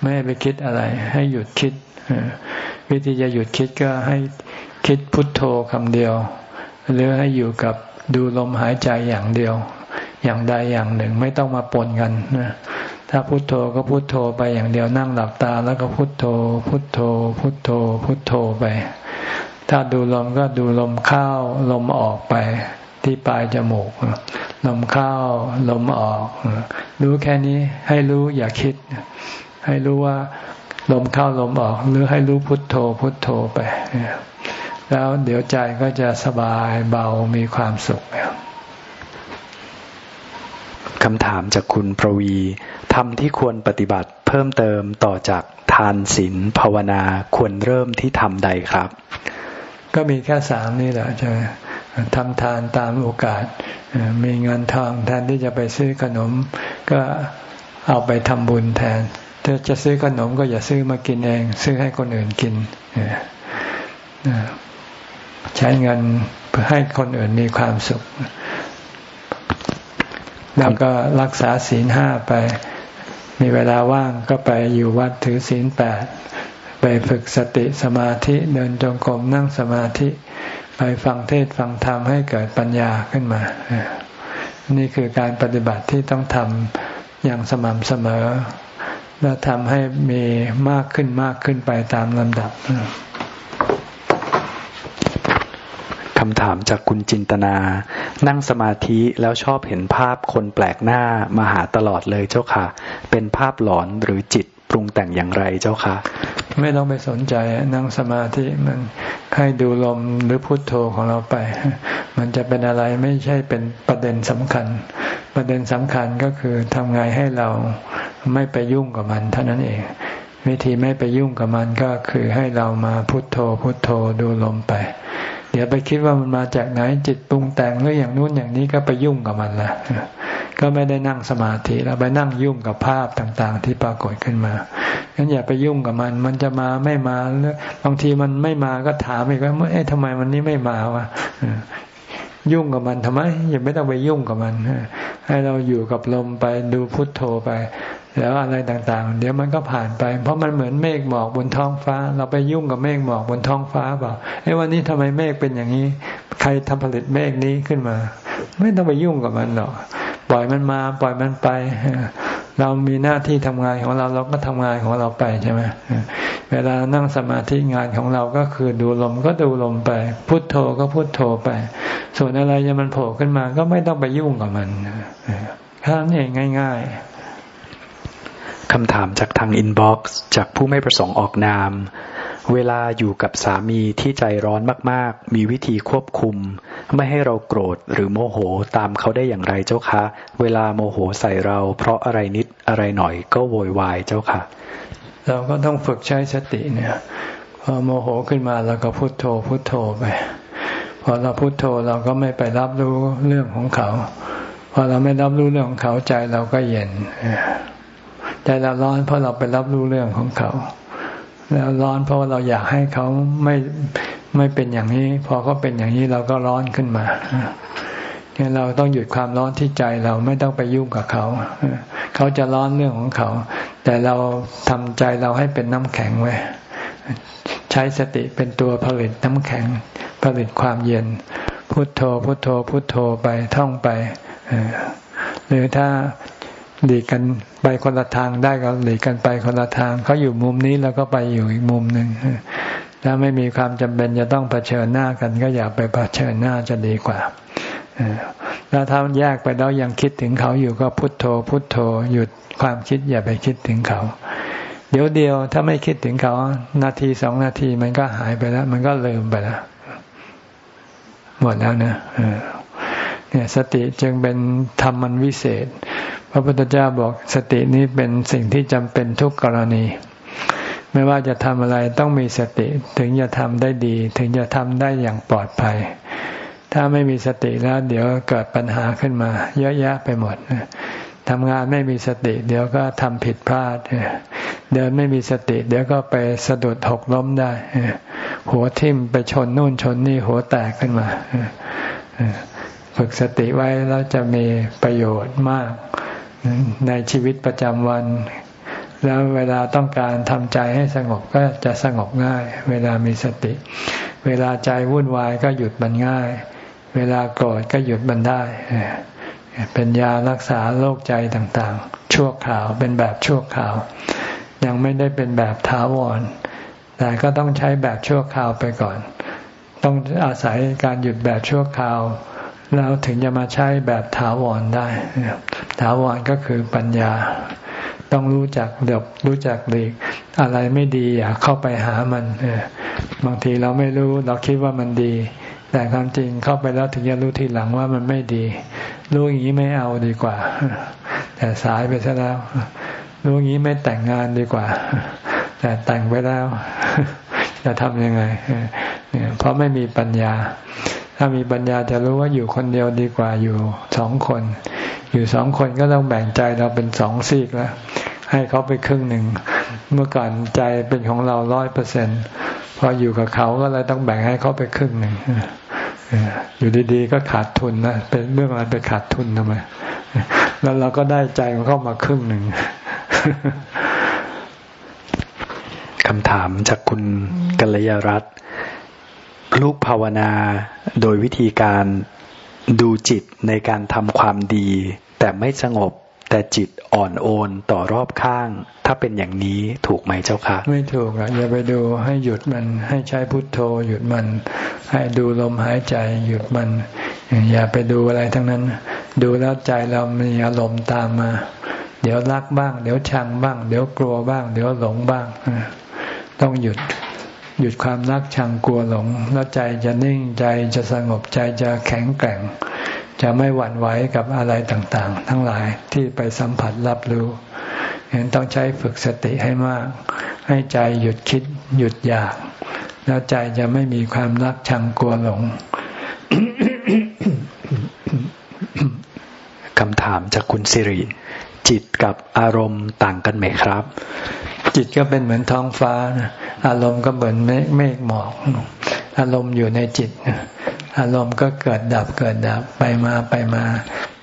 ไม่ให้ไปคิดอะไร ให้หยุดคิดวิธีจะหยุดคิดก็ให้คิดพุทโธคำเดียว หรือให้อยู่กับดูลมหายใจอย่างเดียว อย่างใดอย่างหนึ่งไม่ต้องมาปนกันนะถ้าพุโทโธก็พุโทโธไปอย่างเดียวนั่งหลับตา แล้วก็พุโทโธ พุโทโธ พุโทโธ พุโทโธไป ถ้าดูลมก็ดูลมเข้าลมออกไป ที่ปลายจมูก ลมเข้าลมออก รู้แค่นี้ให้รู้อย่าคิด ให้รู้ว่าลมเข้าลมออก หรือให้รู้พุทโธพุทโธไป แล้วเดี๋ยวใจก็จะสบายเบามีความสุขคำถามจากคุณประวีทำที่ควรปฏิบัติเพิ่มเติมต่อจากทานศีลภาวนาควรเริ่มที่ทำใดครับ ก็มีแค่สามนี่แหละใช่ไหมทำทานตามโอกาส มีเงินทองแทนที่จะไปซื้อขนม ก็เอาไปทำบุญแทนถ้าจะซื้อขนมก็อย่าซื้อมากินเอง ซื้อให้คนอื่นกินใช้เงินเพื่อให้คนอื่นมีความสุข แล้วก็รักษาศีลห้าไป มีเวลาว่างก็ไปอยู่วัดถือศีลแปด ไปฝึกสติสมาธิเดินจงกรมนั่งสมาธิ ไปฟังเทศฟังธรรมให้เกิดปัญญาขึ้นมา นี่คือการปฏิบัติที่ต้องทำอย่างสม่ำเสมอ และทำให้มีมากขึ้นมากขึ้นไปตามลำดับคำถามจากคุณจินตนา นั่งสมาธิแล้วชอบเห็นภาพคนแปลกหน้ามาหาตลอดเลยเจ้าค่ะ เป็นภาพหลอนหรือจิต ปรุงแต่งอย่างไรเจ้าค่ะไม่ต้องไปสนใจนั่งสมาธิมันให้ดูลมหรือพุทโธของเราไป มันจะเป็นอะไรไม่ใช่เป็นประเด็นสำคัญ ประเด็นสำคัญก็คือทำไงให้เราไม่ไปยุ่งกับมันเท่านั้นเอง วิธีไม่ไปยุ่งกับมันก็คือให้เรามาพุทโธพุทโธดูลมไป เดี๋ยวไปคิดว่ามันมาจากไหนจิตปรุงแต่งหรืออย่างนู้นอย่างนี้ก็ไปยุ่งกับมันละก็ไม่ได้นั่งสมาธิแล้วไปนั่งยุ่งกับภาพต่างๆ ที่ปรากฏขึ้นมางั้นอย่าไปยุ่งกับมัน มันจะมาไม่มาหรือบางทีมันไม่มาก็ถามอีกว่าเอ๊ะทำไมวันนี้ไม่มาวะยุ่งกับมันทำไมอย่าไม่ต้องไปยุ่งกับมันให้เราอยู่กับลมไปดูพุทโธไป แล้วอะไรต่างๆ เดี๋ยวมันก็ผ่านไป เพราะมันเหมือนเมฆหมอกบนท้องฟ้า เราไปยุ่งกับเมฆหมอกบนท้องฟ้าเปล่าไอ้วันนี้ทำไมเมฆเป็นอย่างนี้ ใครทำผลิตเมฆนี้ขึ้นมา ไม่ต้องไปยุ่งกับมันหรอกปล่อยมันมาปล่อยมันไป เรามีหน้าที่ทำงานของเราเราก็ทำงานของเราไปใช่ไหมเวลานั่งสมาธิงานของเราก็คือดูลมก็ดูลมไป พุทโธก็พุทโธไป ส่วนอะไรจะมันโผล่ขึ้นมาก็ไม่ต้องไปยุ่งกับมันแค่นั้นเองง่าย ๆ คำถามจากทาง inbox จากผู้ไม่ประสงค์ออกนาม เวลาอยู่กับสามีที่ใจร้อนมากๆ มีวิธีควบคุม ไม่ให้เราโกรธหรือโมโหตามเขาได้อย่างไรเจ้าคะ เวลาโมโหใส่เรา เพราะอะไรนิดอะไรหน่อยก็โวยวายเจ้าค่ะ เราก็ต้องฝึกใช้สติเนี่ยพอโมโหขึ้นมาเราก็พุโทโธพุโทโธไป พอเราพุโทโธเราก็ไม่ไปรับรู้เรื่องของเขา พอเราไม่รับรู้เรื่องของเขาใจเราก็เย็น ใจเราร้อนเพราะเราไปรับรู้เรื่องของเขา แล้วร้อนเพราะว่าเราอยากให้เขาไม่ไม่เป็นอย่างนี้ พอเขาเป็นอย่างนี้เราก็ร้อนขึ้นมาเนี่ยเราต้องหยุดความร้อนที่ใจเราไม่ต้องไปยุ่งกับเขา เขาจะร้อนเรื่องของเขา แต่เราทำใจเราให้เป็นน้ำแข็งไว้ ใช้สติเป็นตัวผลิตน้ำแข็ง ผลิตความเย็น พุทโธ พุทโธ พุทโธไปท่องไปหรือถ้า หลีกกันไปคนละทางได้ก็หลีกกันไปคนละทางเขาอยู่มุมนี้แล้วก็ไปอยู่อีกมุมหนึ่งถ้าไม่มีความจำเป็นจะต้องเผชิญหน้ากัน ก็อย่าไปเผชิญหน้าจะดีกว่าแล้วถ้าแยกไปแล้วยังคิดถึงเขาอยู่ก็พุทโธ พุทโธหยุดความคิดอย่าไปคิดถึงเขา เดี๋ยวเดียวถ้าไม่คิดถึงเขา นาทีสองนาทีมันก็หายไปแล้ว มันก็ลืมไปแล้ว หมดแล้วนะ เนี่ยสติจึงเป็นธรรมมันวิเศษ พระพุทธเจ้าบอกสตินี้เป็นสิ่งที่จำเป็นทุกกรณี ไม่ว่าจะทำอะไรต้องมีสติถึงจะทำได้ดี ถึงจะทำได้อย่างปลอดภัย ถ้าไม่มีสติแล้วเดี๋ยวเกิดปัญหาขึ้นมา เยอะแยะไปหมดทำงานไม่มีสติ เดี๋ยวก็ทำผิดพลาด เดินไม่มีสติ เดี๋ยวก็ไปสะดุดหกล้มได้ หัวทิ่มไปชนนู่นชนนี่หัวแตกขึ้นมา ฝึกสติไว้แล้วจะมีประโยชน์มาก ในชีวิตประจำวัน แล้วเวลาต้องการทำใจให้สงบก็จะสงบง่าย เวลามีสติ เวลาใจวุ่นวายก็หยุดมันง่าย เวลาโกรธก็หยุดมันได้ เป็นยารักษาโรคใจต่างๆ ชั่วคราวเป็นแบบชั่วคราว ยังไม่ได้เป็นแบบถาวรแต่ก็ต้องใช้แบบชั่วคราวไปก่อน ต้องอาศัยการหยุดแบบชั่วคราว แล้วถึงจะมาใช้แบบถาวรได้ ถาวรก็คือปัญญา ต้องรู้จักเดบรู้จักหลีก อะไรไม่ดีอย่าเข้าไปหามันบางทีเราไม่รู้เราคิดว่ามันดี แต่ความจริงเข้าไปแล้วถึงจะรู้ทีหลังว่ามันไม่ดี รู้อย่างนี้ไม่เอาดีกว่า แต่สายไปซะแล้ว รู้อย่างนี้ไม่แต่งงานดีกว่า แต่แต่งไปแล้ว จะทำยังไงเพราะไม่มีปัญญา ถ้ามีปัญญาจะรู้ว่าอยู่คนเดียวดีกว่าอยู่สองคน อยู่สองคนก็ต้องแบ่งใจเราเป็นสองซีกแล้ว ให้เขาไปครึ่งหนึ่ง เมื่อก่อนใจเป็นของเราร้อยเปอร์เซ็นพออยู่กับเขาก็เลยต้องแบ่งให้เขาไปครึ่งหนึ่งอยู่ดีๆก็ขาดทุนนะเป็นเรื่องอะไรไปขาดทุนทำไมแล้วเราก็ได้ใจมันเข้ามาครึ่งหนึ่งคำถามจากคุณกัลยารัตน์ ลูกภาวนาโดยวิธีการดูจิตในการทำความดี แต่ไม่สงบแต่จิตอ่อนโอนต่อรอบข้าง ถ้าเป็นอย่างนี้ถูกไหมเจ้าคะไม่ถูกอะอย่าไปดูให้หยุดมัน ให้ใช้พุทโธ หยุดมัน ให้ดูลมหายใจหยุดมัน อย่าไปดูอะไรทั้งนั้น ดูแล้วใจเรามีอารมณ์ตามมา เดี๋ยวรักบ้าง เดี๋ยวชังบ้าง เดี๋ยวกลัวบ้าง เดี๋ยวหลงบ้างต้องหยุด หยุดความรักชังกลัวหลง แล้วใจจะนิ่งใจจะสงบใจจะแข็งแกร่ง จะไม่หวั่นไหวกับอะไรต่างๆ ทั้งหลายที่ไปสัมผัสรับรู้เห็นต้องใช้ฝึกสติให้มาก ให้ใจหยุดคิดหยุดอยาก แล้วใจจะไม่มีความรักชังกลัวหลงคำถามจากคุณสิริ จิตกับอารมณ์ต่างกันไหมครับ จิตก็เป็นเหมือนท้องฟ้าอารมณ์ก็เหมือนเมฆหมอกอารมณ์อยู่ในจิตอารมณ์ก็เกิดดับเกิดดับไปมาไปมา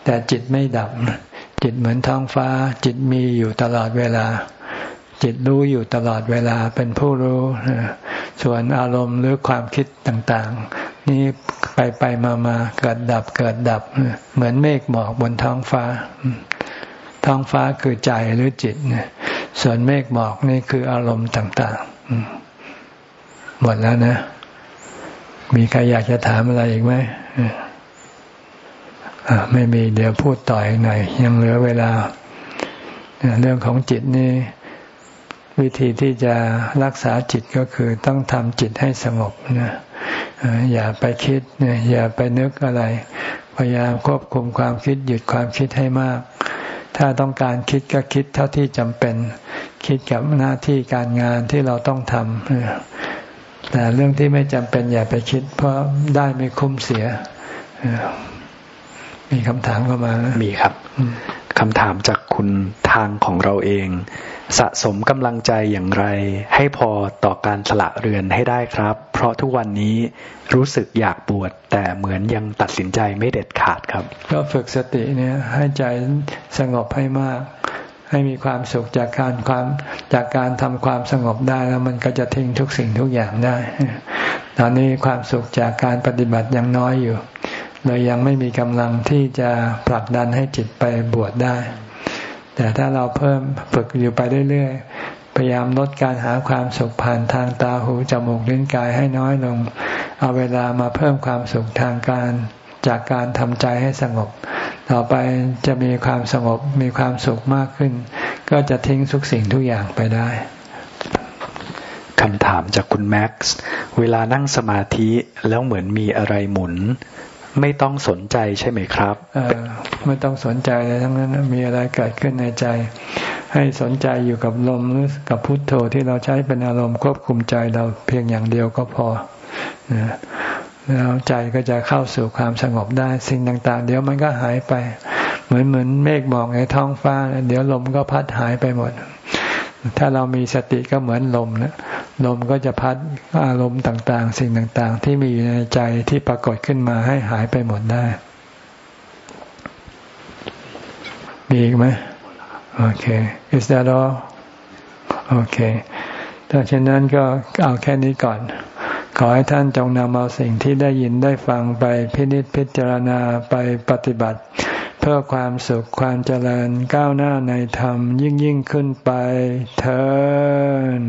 แต่จิตไม่ดับ จิตเหมือนท้องฟ้า จิตมีอยู่ตลอดเวลา จิตรู้อยู่ตลอดเวลาเป็นผู้รู้ ส่วนอารมณ์หรือความคิดต่างๆ นี่ไปไปมามาเกิดดับเกิดดับ เหมือนเมฆหมอกบนท้องฟ้า ท้องฟ้าคือใจหรือจิตนส่วนเมฆหมอกนี่คืออารมณ์ต่างๆหมดแล้วนะ มีใครอยากจะถามอะไรอีกไหมไม่มีเดี๋ยวพูดต่ออีกหน่อย ยังเหลือเวลา เรื่องของจิตนี่วิธีที่จะรักษาจิตก็คือต้องทำจิตให้สงบนะอย่าไปคิดอย่าไปนึกอะไร พยายามควบคุมความคิดหยุดความคิดให้มาก ถ้าต้องการคิดก็คิดเท่าที่จำเป็น คิดกับหน้าที่การงานที่เราต้องทำแต่เรื่องที่ไม่จำเป็นอย่าไปคิด เพราะได้ไม่คุ้มเสียมีคำถามเข้ามา มีครับ คำถามจากคุณทางของเราเอง สะสมกำลังใจอย่างไร ให้พอต่อการสละเรือนให้ได้ครับ เพราะทุกวันนี้รู้สึกอยากบวชแต่เหมือนยังตัดสินใจไม่เด็ดขาดครับ ก็ฝึกสติเนี่ยให้ใจสงบให้มาก ให้มีความสุขจากการความจากการทำความสงบได้แล้วมันก็จะทิ้งทุกสิ่งทุกอย่างได้ ตอนนี้ความสุขจากการปฏิบัติยังน้อยอยู่ เลยยังไม่มีกำลังที่จะผลักดันให้จิตไปบวชได้ แต่ถ้าเราเพิ่มฝึกอยู่ไปเรื่อยๆ พยายามลดการหาความสุขผ่านทางตาหูจมูกลิ้นกายให้น้อยลง เอาเวลามาเพิ่มความสุขทางการจากการทำใจให้สงบ ต่อไปจะมีความสงบมีความสุขมากขึ้น ก็จะทิ้งทุกสิ่งทุกอย่างไปได้คำถามจากคุณแม็กซ์ เวลานั่งสมาธิแล้วเหมือนมีอะไรหมุน ไม่ต้องสนใจใช่ไหมครับเออไม่ต้องสนใจเลยทั้งนั้นมีอะไรเกิดขึ้นในใจ ให้สนใจอยู่กับลมหรือกับพุทโธที่เราใช้เป็นอารมณ์ควบคุมใจเราเพียงอย่างเดียวก็พอแล้วใจก็จะเข้าสู่ความสงบได้สิ่งต่าง ๆ เดี๋ยวมันก็หายไป เหมือนเหมือนเมฆหมอกในท้องฟ้า เดี๋ยวลมก็พัดหายไปหมด ถ้าเรามีสติก็เหมือนลมนะ ลมก็จะพัดอารมณ์ต่างๆ สิ่งต่างๆ ที่มีอยู่ในใจที่ปรากฏขึ้นมาให้หายไปหมดได้ มีอีกไหมโอเค is that all โอเค ถ้าเช่นนั้นก็เอาแค่นี้ก่อน ขอให้ท่านจงนำเอาสิ่งที่ได้ยินได้ฟังไปพินิจพิจารณาไปปฏิบัติ เพื่อความสุขความเจริญก้าวหน้าในธรรมยิ่งยิ่งขึ้นไปเถิด